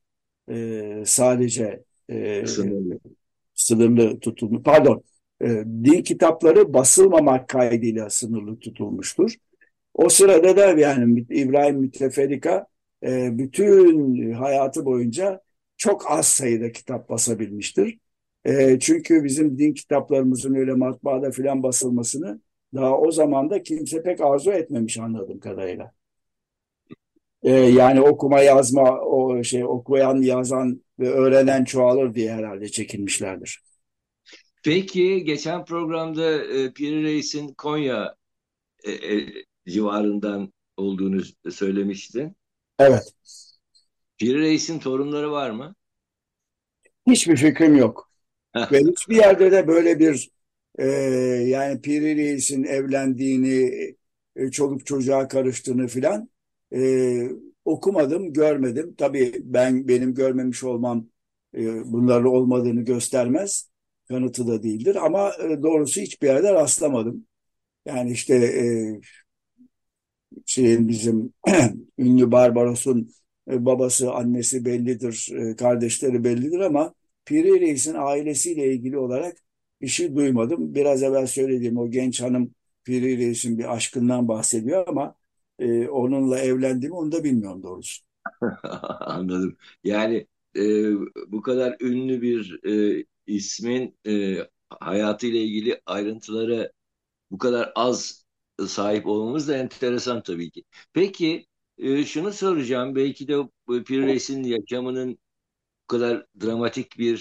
B: e, sadece e,
A: Sınırlı.
B: sınırlı tutulmuş. Pardon, e, din kitapları basılmamak kaydıyla sınırlı tutulmuştur. O sırada da yani İbrahim Müteferrika e, bütün hayatı boyunca çok az sayıda kitap basabilmiştir. E, çünkü bizim din kitaplarımızın öyle matbaada filan basılmasını daha o zaman da kimse pek arzu etmemiş anladığım kadarıyla. E, yani okuma yazma o şey okuyan yazan ve öğrenen çoğalır diye herhalde çekinmişlerdir.
A: Peki geçen programda e, Reis'in Konya civarından olduğunu söylemiştin.
B: Evet.
A: Piri Reis'in torunları var mı?
B: Hiçbir fikrim yok. Ve hiçbir yerde de böyle bir e, yani Piri Reis'in evlendiğini, e, çoluk çocuğa karıştığını filan e, okumadım, görmedim. Tabii ben benim görmemiş olmam e, bunların olmadığını göstermez. Kanıtı da değildir ama e, doğrusu hiçbir yerde rastlamadım. Yani işte e, şeyin bizim ünlü Barbaros'un e, babası, annesi bellidir, e, kardeşleri bellidir ama Piri Reis'in ailesiyle ilgili olarak şey duymadım. Biraz evvel söylediğim o genç hanım Piri Reis'in bir aşkından bahsediyor ama e, onunla evlendi mi onu da bilmiyorum doğrusu.
A: Anladım. Yani e, bu kadar ünlü bir e, ismin e, hayatıyla ilgili ayrıntılara bu kadar az sahip olmamız da enteresan tabii ki. Peki e, şunu soracağım. Belki de Pir Reis'in yaşamının bu kadar dramatik bir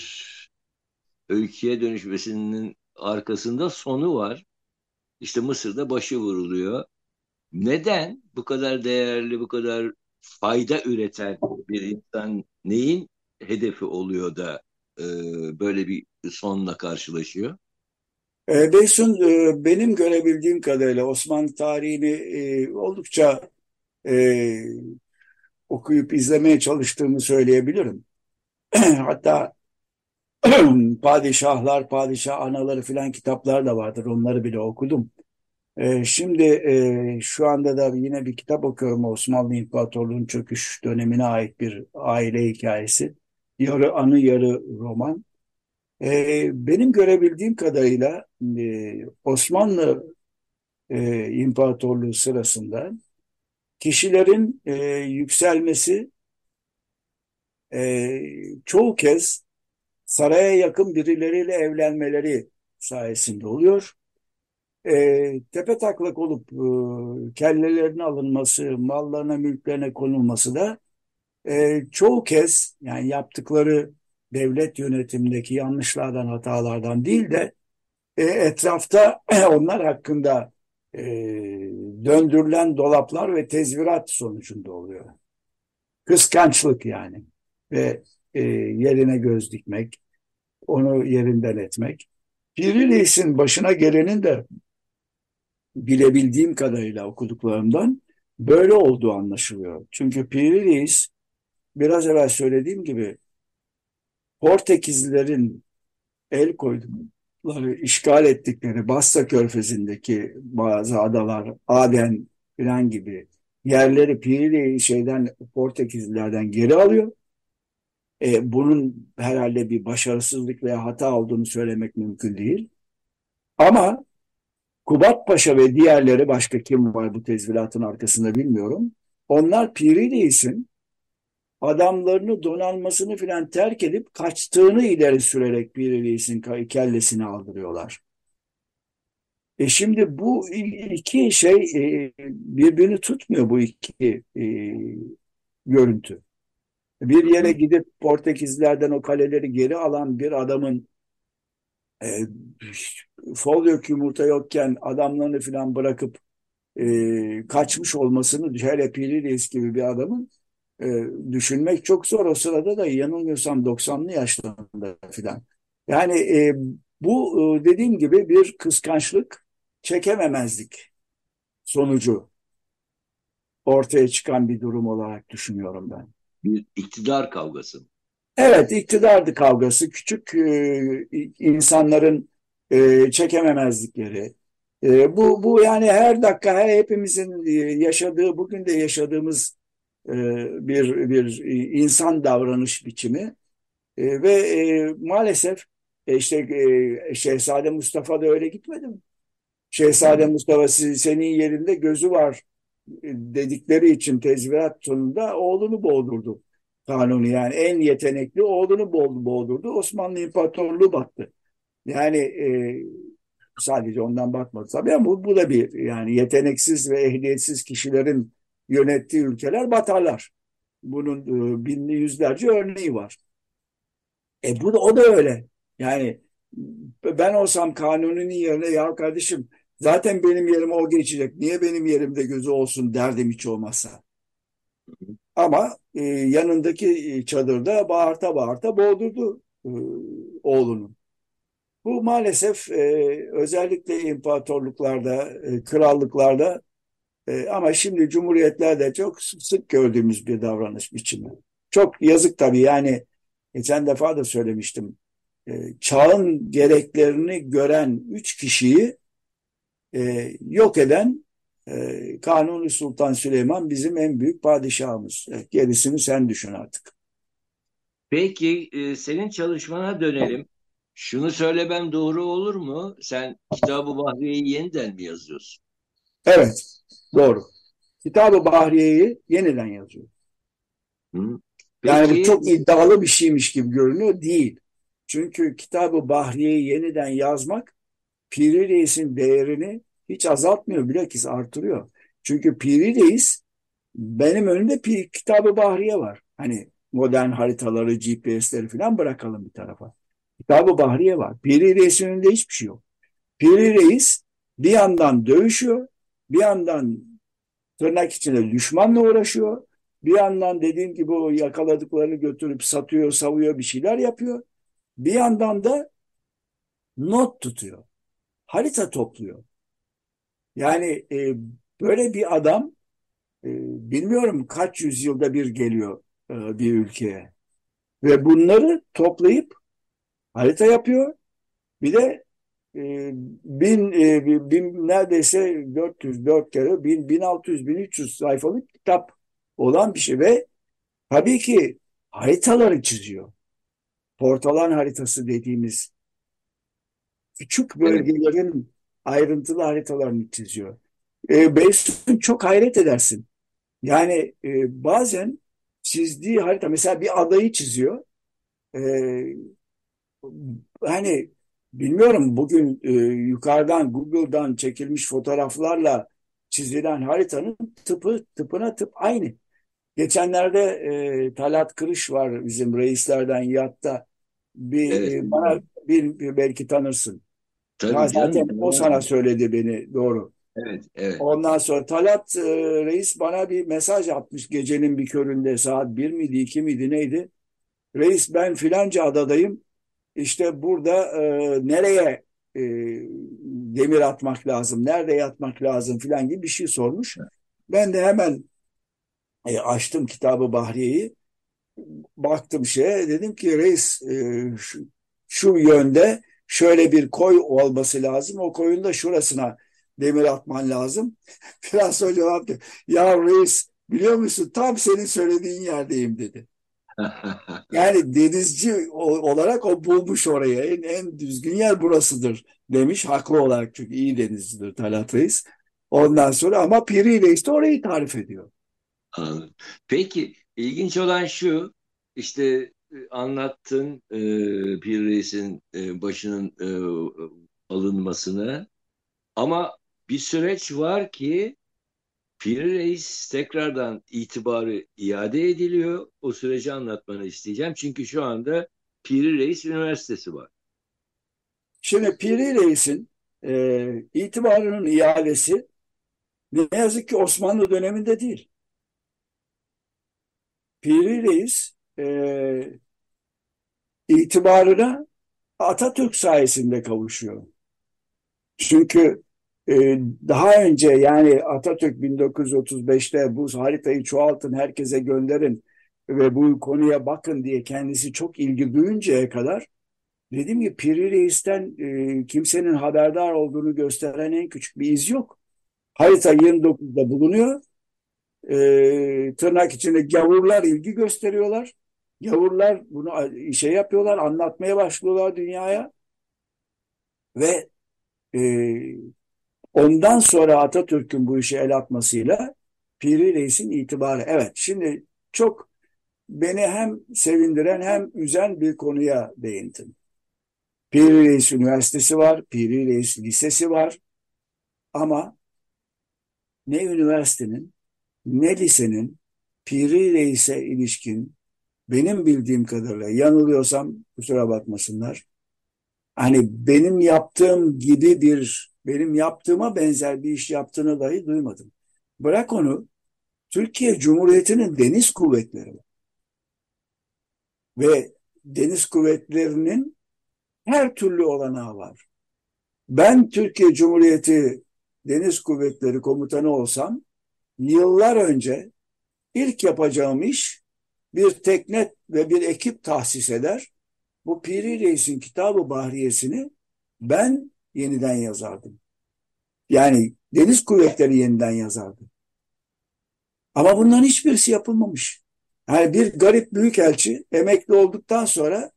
A: öyküye dönüşmesinin arkasında sonu var. İşte Mısır'da başı vuruluyor. Neden bu kadar değerli, bu kadar fayda üreten bir insan neyin hedefi oluyor da e, böyle bir sonla karşılaşıyor?
B: E, Beysun e, benim görebildiğim kadarıyla Osmanlı tarihini e, oldukça e, okuyup izlemeye çalıştığımı söyleyebilirim. Hatta padişahlar, padişah anaları filan kitaplar da vardır. Onları bile okudum. Şimdi şu anda da yine bir kitap okuyorum Osmanlı İmparatorluğu'nun çöküş dönemine ait bir aile hikayesi. Yarı anı yarı roman. E, benim görebildiğim kadarıyla e, Osmanlı e, İmparatorluğu sırasında kişilerin e, yükselmesi e, çoğu kez saraya yakın birileriyle evlenmeleri sayesinde oluyor. E, tepe taklak olup e, kellelerinin alınması, mallarına, mülklerine konulması da e, çoğu kez yani yaptıkları devlet yönetimindeki yanlışlardan, hatalardan değil de e, etrafta onlar hakkında e, döndürülen dolaplar ve tezvirat sonucunda oluyor. Kıskançlık yani ve e, yerine göz dikmek, onu yerinden etmek. Piri başına gelenin de bilebildiğim kadarıyla okuduklarımdan böyle olduğu anlaşılıyor. Çünkü Piri Reis biraz evvel söylediğim gibi Portekizlilerin el koydukları, işgal ettikleri Bassa Körfezi'ndeki bazı adalar, Aden filan gibi yerleri Piri şeyden Portekizlilerden geri alıyor. E, bunun herhalde bir başarısızlık veya hata olduğunu söylemek mümkün değil. Ama Kubat Paşa ve diğerleri başka kim var bu tezviratın arkasında bilmiyorum. Onlar Piri Reis'in adamlarını donanmasını filan terk edip kaçtığını ileri sürerek Piri Reis'in kellesini aldırıyorlar. E şimdi bu iki şey e, birbirini tutmuyor bu iki e, görüntü. Bir yere gidip Portekizlerden o kaleleri geri alan bir adamın e, fol yok yumurta yokken adamlarını falan bırakıp e, kaçmış olmasını hele Piri Reis gibi bir adamın e, düşünmek çok zor. O sırada da yanılmıyorsam 90'lı yaşlarında falan. Yani e, bu e, dediğim gibi bir kıskançlık, çekememezlik sonucu ortaya çıkan bir durum olarak düşünüyorum ben.
A: Bir iktidar kavgası.
B: Evet, iktidardı kavgası. Küçük e, insanların e, çekememezlikleri. E, bu, bu yani her dakika her hepimizin yaşadığı, bugün de yaşadığımız e, bir, bir insan davranış biçimi. E, ve e, maalesef e, işte e, Şehzade Mustafa da öyle gitmedi mi? Şehzade Mustafa senin yerinde gözü var dedikleri için tezvirat sonunda oğlunu boğdurdu. Kanuni yani en yetenekli oğlunu boğdurdu. Osmanlı İmparatorluğu battı. Yani e, sadece ondan bakmadı tabii ama bu, bu da bir yani yeteneksiz ve ehliyetsiz kişilerin yönettiği ülkeler batarlar. Bunun e, binli yüzlerce örneği var. E bu da o da öyle. Yani ben olsam kanunun yerine ya kardeşim zaten benim yerime o geçecek. Niye benim yerimde gözü olsun derdim hiç olmazsa. Ama e, yanındaki çadırda bağırta bağırta boğdurdu e, oğlunu. Bu maalesef e, özellikle imparatorluklarda, e, krallıklarda e, ama şimdi cumhuriyetlerde çok sık gördüğümüz bir davranış biçimi. Çok yazık tabii yani geçen defa da söylemiştim. E, çağın gereklerini gören üç kişiyi e, yok eden Kanuni Sultan Süleyman bizim en büyük padişahımız. Gerisini sen düşün artık.
A: Peki senin çalışmana dönelim. Şunu söylemem doğru olur mu? Sen Kitab-ı Bahriye'yi yeniden mi yazıyorsun?
B: Evet, doğru. Kitab-ı Bahriye'yi yeniden yazıyor.
A: Hı?
B: Yani
A: Peki,
B: bu çok iddialı bir şeymiş gibi görünüyor. Değil. Çünkü Kitab-ı Bahriye'yi yeniden yazmak Piri Reis'in değerini hiç azaltmıyor, bilakis artırıyor. Çünkü Piri Reis benim önümde Pir, Kitab-ı Bahriye var. Hani modern haritaları, GPS'leri falan bırakalım bir tarafa. Kitab-ı Bahriye var. Piri Reis'in önünde hiçbir şey yok. Piri Reis bir yandan dövüşüyor, bir yandan tırnak içinde düşmanla uğraşıyor. Bir yandan dediğim gibi o yakaladıklarını götürüp satıyor, savuyor, bir şeyler yapıyor. Bir yandan da not tutuyor. Harita topluyor. Yani e, böyle bir adam e, bilmiyorum kaç yüzyılda bir geliyor e, bir ülkeye. Ve bunları toplayıp harita yapıyor. Bir de bin, e, bin neredeyse 400 4 kere bin, 1600 1300 sayfalık kitap olan bir şey ve tabii ki haritaları çiziyor. Portalan haritası dediğimiz küçük bölgelerin evet. ayrıntılı haritalarını çiziyor. E, Beysun çok hayret edersin. Yani e, bazen çizdiği harita mesela bir adayı çiziyor. E, hani bilmiyorum bugün e, yukarıdan Google'dan çekilmiş fotoğraflarla çizilen haritanın tıpı tıpına tıp aynı. Geçenlerde e, Talat Kırış var bizim reislerden yatta bir evet. e, bana bir, bir belki tanırsın. Tabii ya zaten canım. o sana söyledi beni doğru.
A: Evet, evet.
B: Ondan sonra Talat e, reis bana bir mesaj atmış gecenin bir köründe saat bir miydi iki miydi neydi? Reis ben filanca adadayım. İşte burada e, nereye e, demir atmak lazım, nerede yatmak lazım filan gibi bir şey sormuş. Ben de hemen e, açtım kitabı Bahriye'yi. Baktım şeye dedim ki reis e, şu, şu yönde şöyle bir koy olması lazım. O koyun da şurasına demir atman lazım. Biraz sonra cevap ya reis biliyor musun tam senin söylediğin yerdeyim dedi. yani denizci olarak o bulmuş oraya en, en düzgün yer burasıdır demiş haklı olarak çünkü iyi denizcidir Talat Reis. Ondan sonra ama Piri Reis de orayı tarif ediyor.
A: Anladım. Peki ilginç olan şu işte e, anlattın e, Pir Reis'in e, başının e, alınmasını ama bir süreç var ki Piri Reis tekrardan itibarı iade ediliyor. O süreci anlatmanı isteyeceğim. Çünkü şu anda Piri Reis Üniversitesi var.
B: Şimdi Piri Reis'in e, itibarının iadesi ne yazık ki Osmanlı döneminde değil. Piri Reis e, itibarına Atatürk sayesinde kavuşuyor. Çünkü daha önce yani Atatürk 1935'te bu haritayı çoğaltın herkese gönderin ve bu konuya bakın diye kendisi çok ilgi duyuncaya kadar dedim ki Piri Reis'ten e, kimsenin haberdar olduğunu gösteren en küçük bir iz yok. Harita 29'da bulunuyor. E, tırnak içinde gavurlar ilgi gösteriyorlar. Gavurlar bunu şey yapıyorlar, anlatmaya başlıyorlar dünyaya. Ve e, Ondan sonra Atatürk'ün bu işe el atmasıyla Piri Reis'in itibarı. Evet şimdi çok beni hem sevindiren hem üzen bir konuya değindin. Piri Reis Üniversitesi var, Piri Reis Lisesi var ama ne üniversitenin ne lisenin Piri Reis'e ilişkin benim bildiğim kadarıyla yanılıyorsam kusura bakmasınlar. Hani benim yaptığım gibi bir benim yaptığıma benzer bir iş yaptığını dahi duymadım. Bırak onu Türkiye Cumhuriyeti'nin deniz kuvvetleri. Ve deniz kuvvetlerinin her türlü olanağı var. Ben Türkiye Cumhuriyeti Deniz Kuvvetleri Komutanı olsam yıllar önce ilk yapacağım iş bir tekne ve bir ekip tahsis eder. Bu Piri Reis'in kitabı Bahriyesini ben yeniden yazardım. Yani deniz kuvvetleri yeniden yazardı. Ama bunların hiçbirisi yapılmamış. Yani bir garip büyükelçi emekli olduktan sonra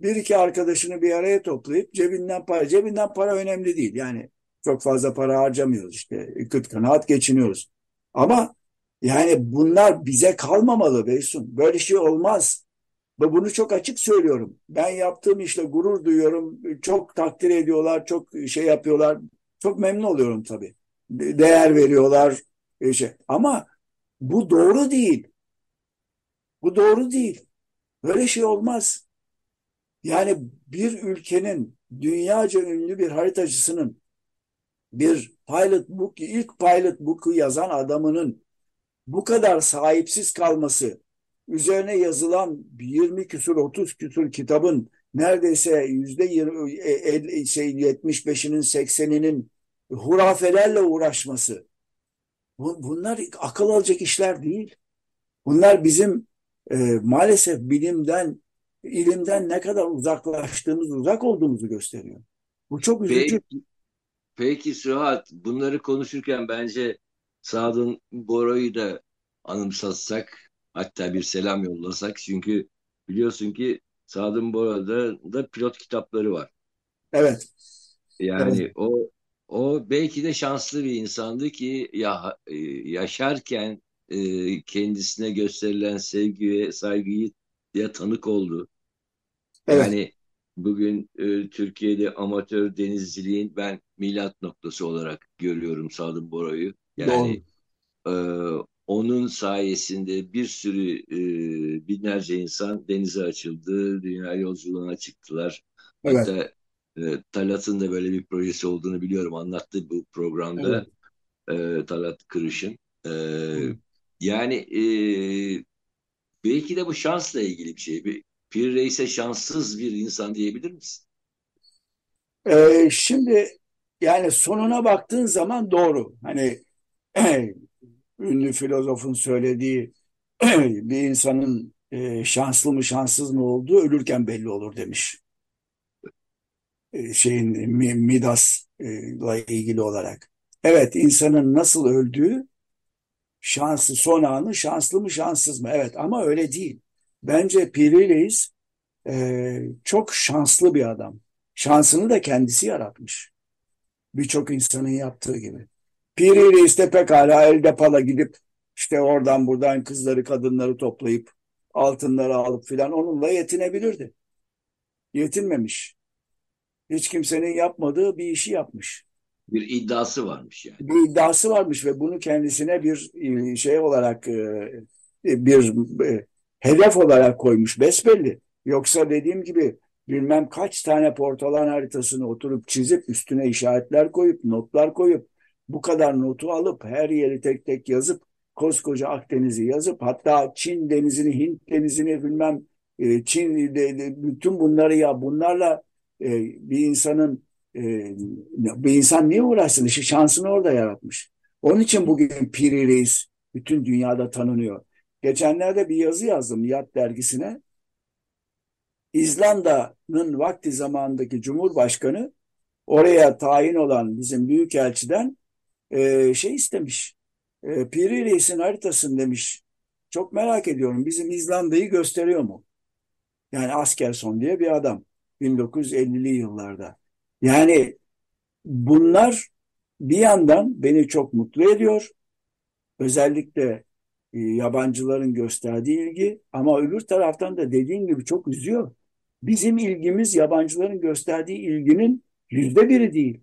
B: bir iki arkadaşını bir araya toplayıp cebinden para, cebinden para önemli değil. Yani çok fazla para harcamıyoruz işte. Kıt kanaat geçiniyoruz. Ama yani bunlar bize kalmamalı Beysun. Böyle şey olmaz. Ve bunu çok açık söylüyorum. Ben yaptığım işle gurur duyuyorum. Çok takdir ediyorlar, çok şey yapıyorlar. Çok memnun oluyorum tabii. Değer veriyorlar. Şey. Ama bu doğru değil. Bu doğru değil. Böyle şey olmaz. Yani bir ülkenin dünyaca ünlü bir haritacısının bir pilot book, ilk pilot book'u yazan adamının bu kadar sahipsiz kalması, üzerine yazılan 20 küsur 30 küsur kitabın neredeyse yüzde şey 75'inin 80'inin hurafelerle uğraşması. Bunlar akıl alacak işler değil. Bunlar bizim e, maalesef bilimden, ilimden ne kadar uzaklaştığımız, uzak olduğumuzu gösteriyor. Bu çok üzücü.
A: Peki, peki Suat, bunları konuşurken bence Sadun Bora'yı da anımsatsak, hatta bir selam yollasak. Çünkü biliyorsun ki Sadun Bora'da da pilot kitapları var.
B: Evet.
A: Yani evet. o o belki de şanslı bir insandı ki ya e, yaşarken e, kendisine gösterilen sevgiye, saygıyı ya tanık oldu. Evet. Yani bugün e, Türkiye'de amatör denizciliğin ben milat noktası olarak görüyorum Sadım Bora'yı. Yani e, onun sayesinde bir sürü e, binlerce insan denize açıldı, dünya yolculuğuna çıktılar. Evet. Hatta e, Talat'ın da böyle bir projesi olduğunu biliyorum. Anlattı bu programda evet. e, Talat Kırış'ın. E, yani e, belki de bu şansla ilgili bir şey. Bir, Pir Reis'e şanssız bir insan diyebilir misin?
B: Ee, şimdi yani sonuna baktığın zaman doğru. Hani ünlü filozofun söylediği bir insanın e, şanslı mı şanssız mı olduğu ölürken belli olur demiş. E, şeyin Midas'la ilgili olarak. Evet insanın nasıl öldüğü şanslı son anı şanslı mı şanssız mı? Evet ama öyle değil. Bence Piri e, çok şanslı bir adam. Şansını da kendisi yaratmış. Birçok insanın yaptığı gibi. Piri Reis de pekala elde pala gidip işte oradan buradan kızları kadınları toplayıp altınları alıp filan onunla yetinebilirdi. Yetinmemiş. Hiç kimsenin yapmadığı bir işi yapmış.
A: Bir iddiası varmış yani.
B: Bir iddiası varmış ve bunu kendisine bir e, şey olarak e, bir e, hedef olarak koymuş besbelli. Yoksa dediğim gibi bilmem kaç tane portalan haritasını oturup çizip üstüne işaretler koyup notlar koyup bu kadar notu alıp her yeri tek tek yazıp koskoca Akdeniz'i yazıp hatta Çin denizini, Hint denizini bilmem Çin bütün bunları ya bunlarla bir insanın bir insan niye uğraşsın? İşte şansını orada yaratmış. Onun için bugün Piri Reis bütün dünyada tanınıyor. Geçenlerde bir yazı yazdım Yat dergisine. İzlanda'nın vakti zamanındaki Cumhurbaşkanı oraya tayin olan bizim büyükelçiden e, şey istemiş. E, Piri Reis'in haritasını demiş. Çok merak ediyorum bizim İzlanda'yı gösteriyor mu? Yani Askerson diye bir adam 1950'li yıllarda. Yani bunlar bir yandan beni çok mutlu ediyor. Özellikle e, yabancıların gösterdiği ilgi ama öbür taraftan da dediğin gibi çok üzüyor. Bizim ilgimiz yabancıların gösterdiği ilginin yüzde biri değil.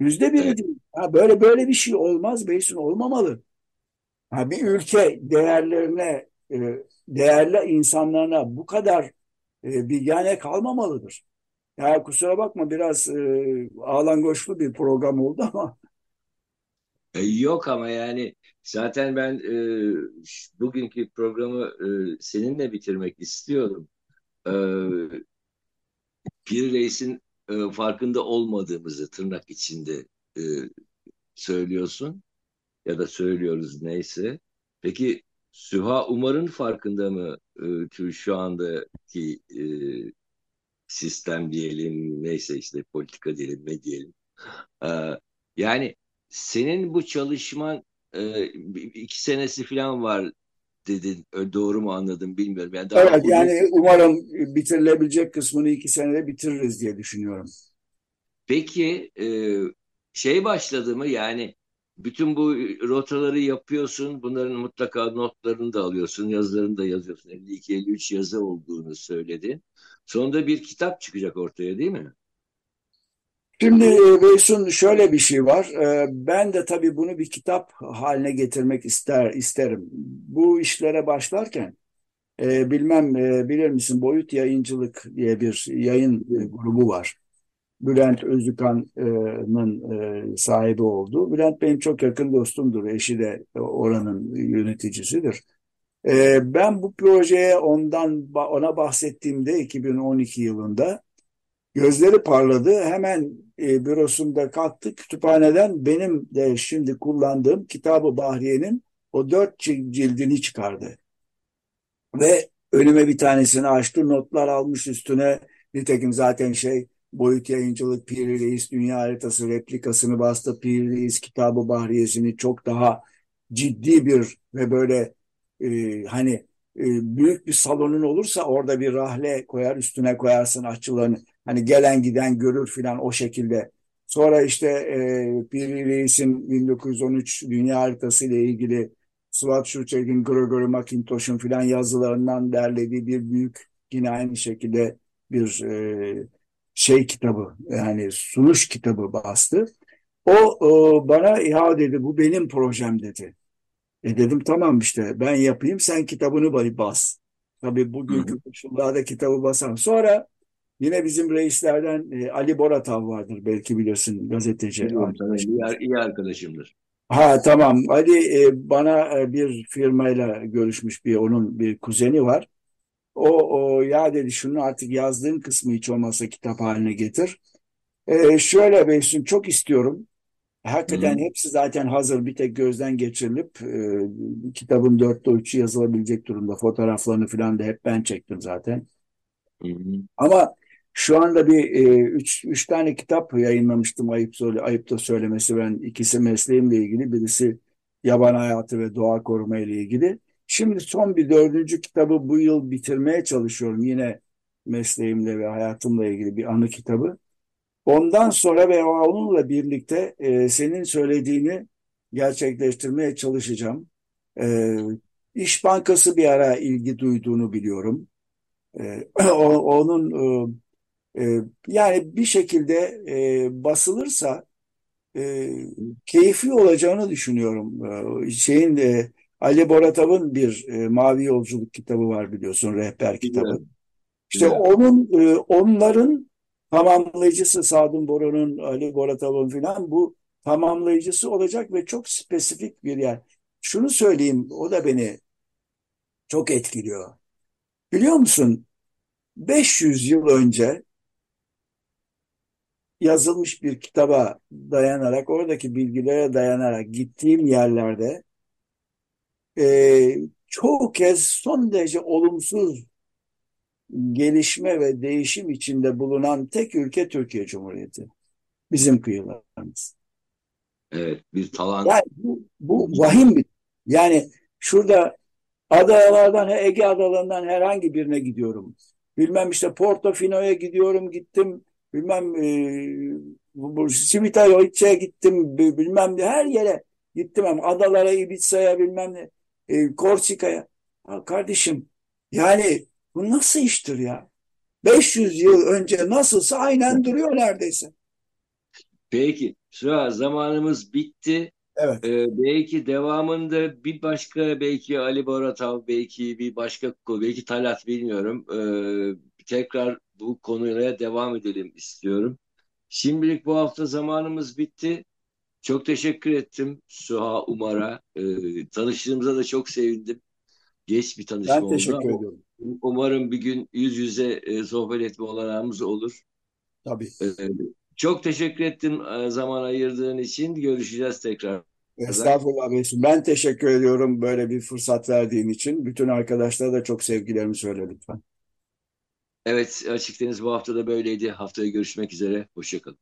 B: Yüzde biri
A: Evet.
B: değil. Ha, böyle böyle bir şey olmaz Beysun olmamalı. Ha, bir ülke değerlerine, e, değerli insanlarına bu kadar e, bilgane kalmamalıdır. Ya kusura bakma biraz e, ağlangoçlu bir program oldu ama
A: E, yok ama yani zaten ben e, bugünkü programı e, seninle bitirmek istiyorum. E, Pir Reis'in e, farkında olmadığımızı tırnak içinde e, söylüyorsun ya da söylüyoruz neyse. Peki Süha Umar'ın farkında mı e, şu andaki e, sistem diyelim neyse işte politika diyelim ne diyelim. E, yani senin bu çalışman e, iki senesi falan var dedin. Doğru mu anladım bilmiyorum. Yani daha
B: evet
A: uzun-
B: yani umarım bitirilebilecek kısmını iki senede bitiririz diye düşünüyorum.
A: Peki e, şey başladı mı yani bütün bu rotaları yapıyorsun bunların mutlaka notlarını da alıyorsun yazılarını da yazıyorsun 52-53 yazı olduğunu söyledin. Sonunda bir kitap çıkacak ortaya değil mi?
B: Şimdi e, Beysun şöyle bir şey var. E, Ben de tabii bunu bir kitap haline getirmek ister isterim. Bu işlere başlarken e, bilmem bilir misin Boyut Yayıncılık diye bir yayın grubu var. Bülent Özükan'ın sahibi olduğu. Bülent benim çok yakın dostumdur. Eşi de oranın yöneticisidir. Ben bu projeye ondan ona bahsettiğimde 2012 yılında Gözleri parladı. Hemen e, bürosunda kalktı. Kütüphaneden benim de şimdi kullandığım Kitabı Bahriye'nin o dört cil- cildini çıkardı. Ve önüme bir tanesini açtı. Notlar almış üstüne. Nitekim zaten şey boyut yayıncılık Piri Dünya Haritası replikasını bastı. Piri Kitabı Bahriye'sini çok daha ciddi bir ve böyle e, hani e, büyük bir salonun olursa orada bir rahle koyar üstüne koyarsın açılarını. Hani gelen giden görür filan o şekilde. Sonra işte e, Piri Reis'in 1913 dünya haritası ile ilgili Suat Şuçek'in, Gregory McIntosh'un filan yazılarından derlediği bir büyük yine aynı şekilde bir e, şey kitabı yani sunuş kitabı bastı. O, o bana ya dedi bu benim projem dedi. E dedim tamam işte ben yapayım sen kitabını bas. Tabii bugünkü koşullarda kitabı basarım. Sonra yine bizim reislerden e, Ali Boratav vardır belki bilirsin gazeteci.
A: Biliyorum, tabii, iyi, iyi arkadaşımdır.
B: Ha tamam Ali e, bana e, bir firmayla görüşmüş bir onun bir kuzeni var. O, o ya dedi şunu artık yazdığın kısmı hiç olmazsa kitap haline getir. E, şöyle Beysun çok istiyorum. Hakikaten
A: Hı.
B: hepsi zaten hazır bir tek gözden geçirilip e, kitabın dörtte üçü yazılabilecek durumda. Fotoğraflarını falan da hep ben çektim zaten.
A: Hı hı.
B: Ama şu anda bir e, üç, üç tane kitap yayınlamıştım ayıp, ayıp da söylemesi ben ikisi mesleğimle ilgili birisi yaban hayatı ve doğa koruma ile ilgili. Şimdi son bir dördüncü kitabı bu yıl bitirmeye çalışıyorum yine mesleğimle ve hayatımla ilgili bir anı kitabı. Ondan sonra ve onunla birlikte e, senin söylediğini gerçekleştirmeye çalışacağım. E, İş Bankası bir ara ilgi duyduğunu biliyorum. E, onun e, e, yani bir şekilde e, basılırsa e, keyifli olacağını düşünüyorum. E, şeyin e, Ali Boratav'ın bir e, Mavi Yolculuk kitabı var biliyorsun rehber kitabı.
A: Biliyorum.
B: İşte
A: Biliyorum.
B: onun e, onların tamamlayıcısı Sadun Boru'nun, Ali Boratav'ın filan bu tamamlayıcısı olacak ve çok spesifik bir yer. Şunu söyleyeyim, o da beni çok etkiliyor. Biliyor musun? 500 yıl önce yazılmış bir kitaba dayanarak, oradaki bilgilere dayanarak gittiğim yerlerde e, çoğu kez son derece olumsuz gelişme ve değişim içinde bulunan tek ülke Türkiye Cumhuriyeti. Bizim kıyılarımız.
A: Evet, bir talan.
B: Yani bu, bu vahim bir. Yani şurada adalardan, Ege adalarından herhangi birine gidiyorum. Bilmem işte Portofino'ya gidiyorum, gittim. Bilmem e, bu, Civitavecchia'ya gittim, bi- bilmem her yere. Gittim hem adalara, Ibiza'ya bilmem ne, e, Korsika'ya. Ha, kardeşim yani bu nasıl iştir ya? 500 yıl önce nasılsa aynen duruyor neredeyse.
A: Peki, Süha zamanımız bitti.
B: Evet.
A: Ee, belki devamında bir başka belki Ali Boratav, belki bir başka belki Talat bilmiyorum. Ee, tekrar bu konuya devam edelim istiyorum. Şimdilik bu hafta zamanımız bitti. Çok teşekkür ettim Süha Umar'a. Ee, tanıştığımıza da çok sevindim. Geç bir tanışma
B: Ben
A: oldu
B: teşekkür
A: ama
B: ediyorum.
A: umarım bir gün yüz yüze e, sohbet etme olanağımız olur.
B: Tabii.
A: Ee, çok teşekkür ettim e, zaman ayırdığın için. Görüşeceğiz tekrar.
B: Estağfurullah Beysun. Ben teşekkür ediyorum böyle bir fırsat verdiğin için. Bütün arkadaşlara da çok sevgilerimi söyle lütfen.
A: Evet, Açık Deniz bu hafta da böyleydi. Haftaya görüşmek üzere. Hoşçakalın.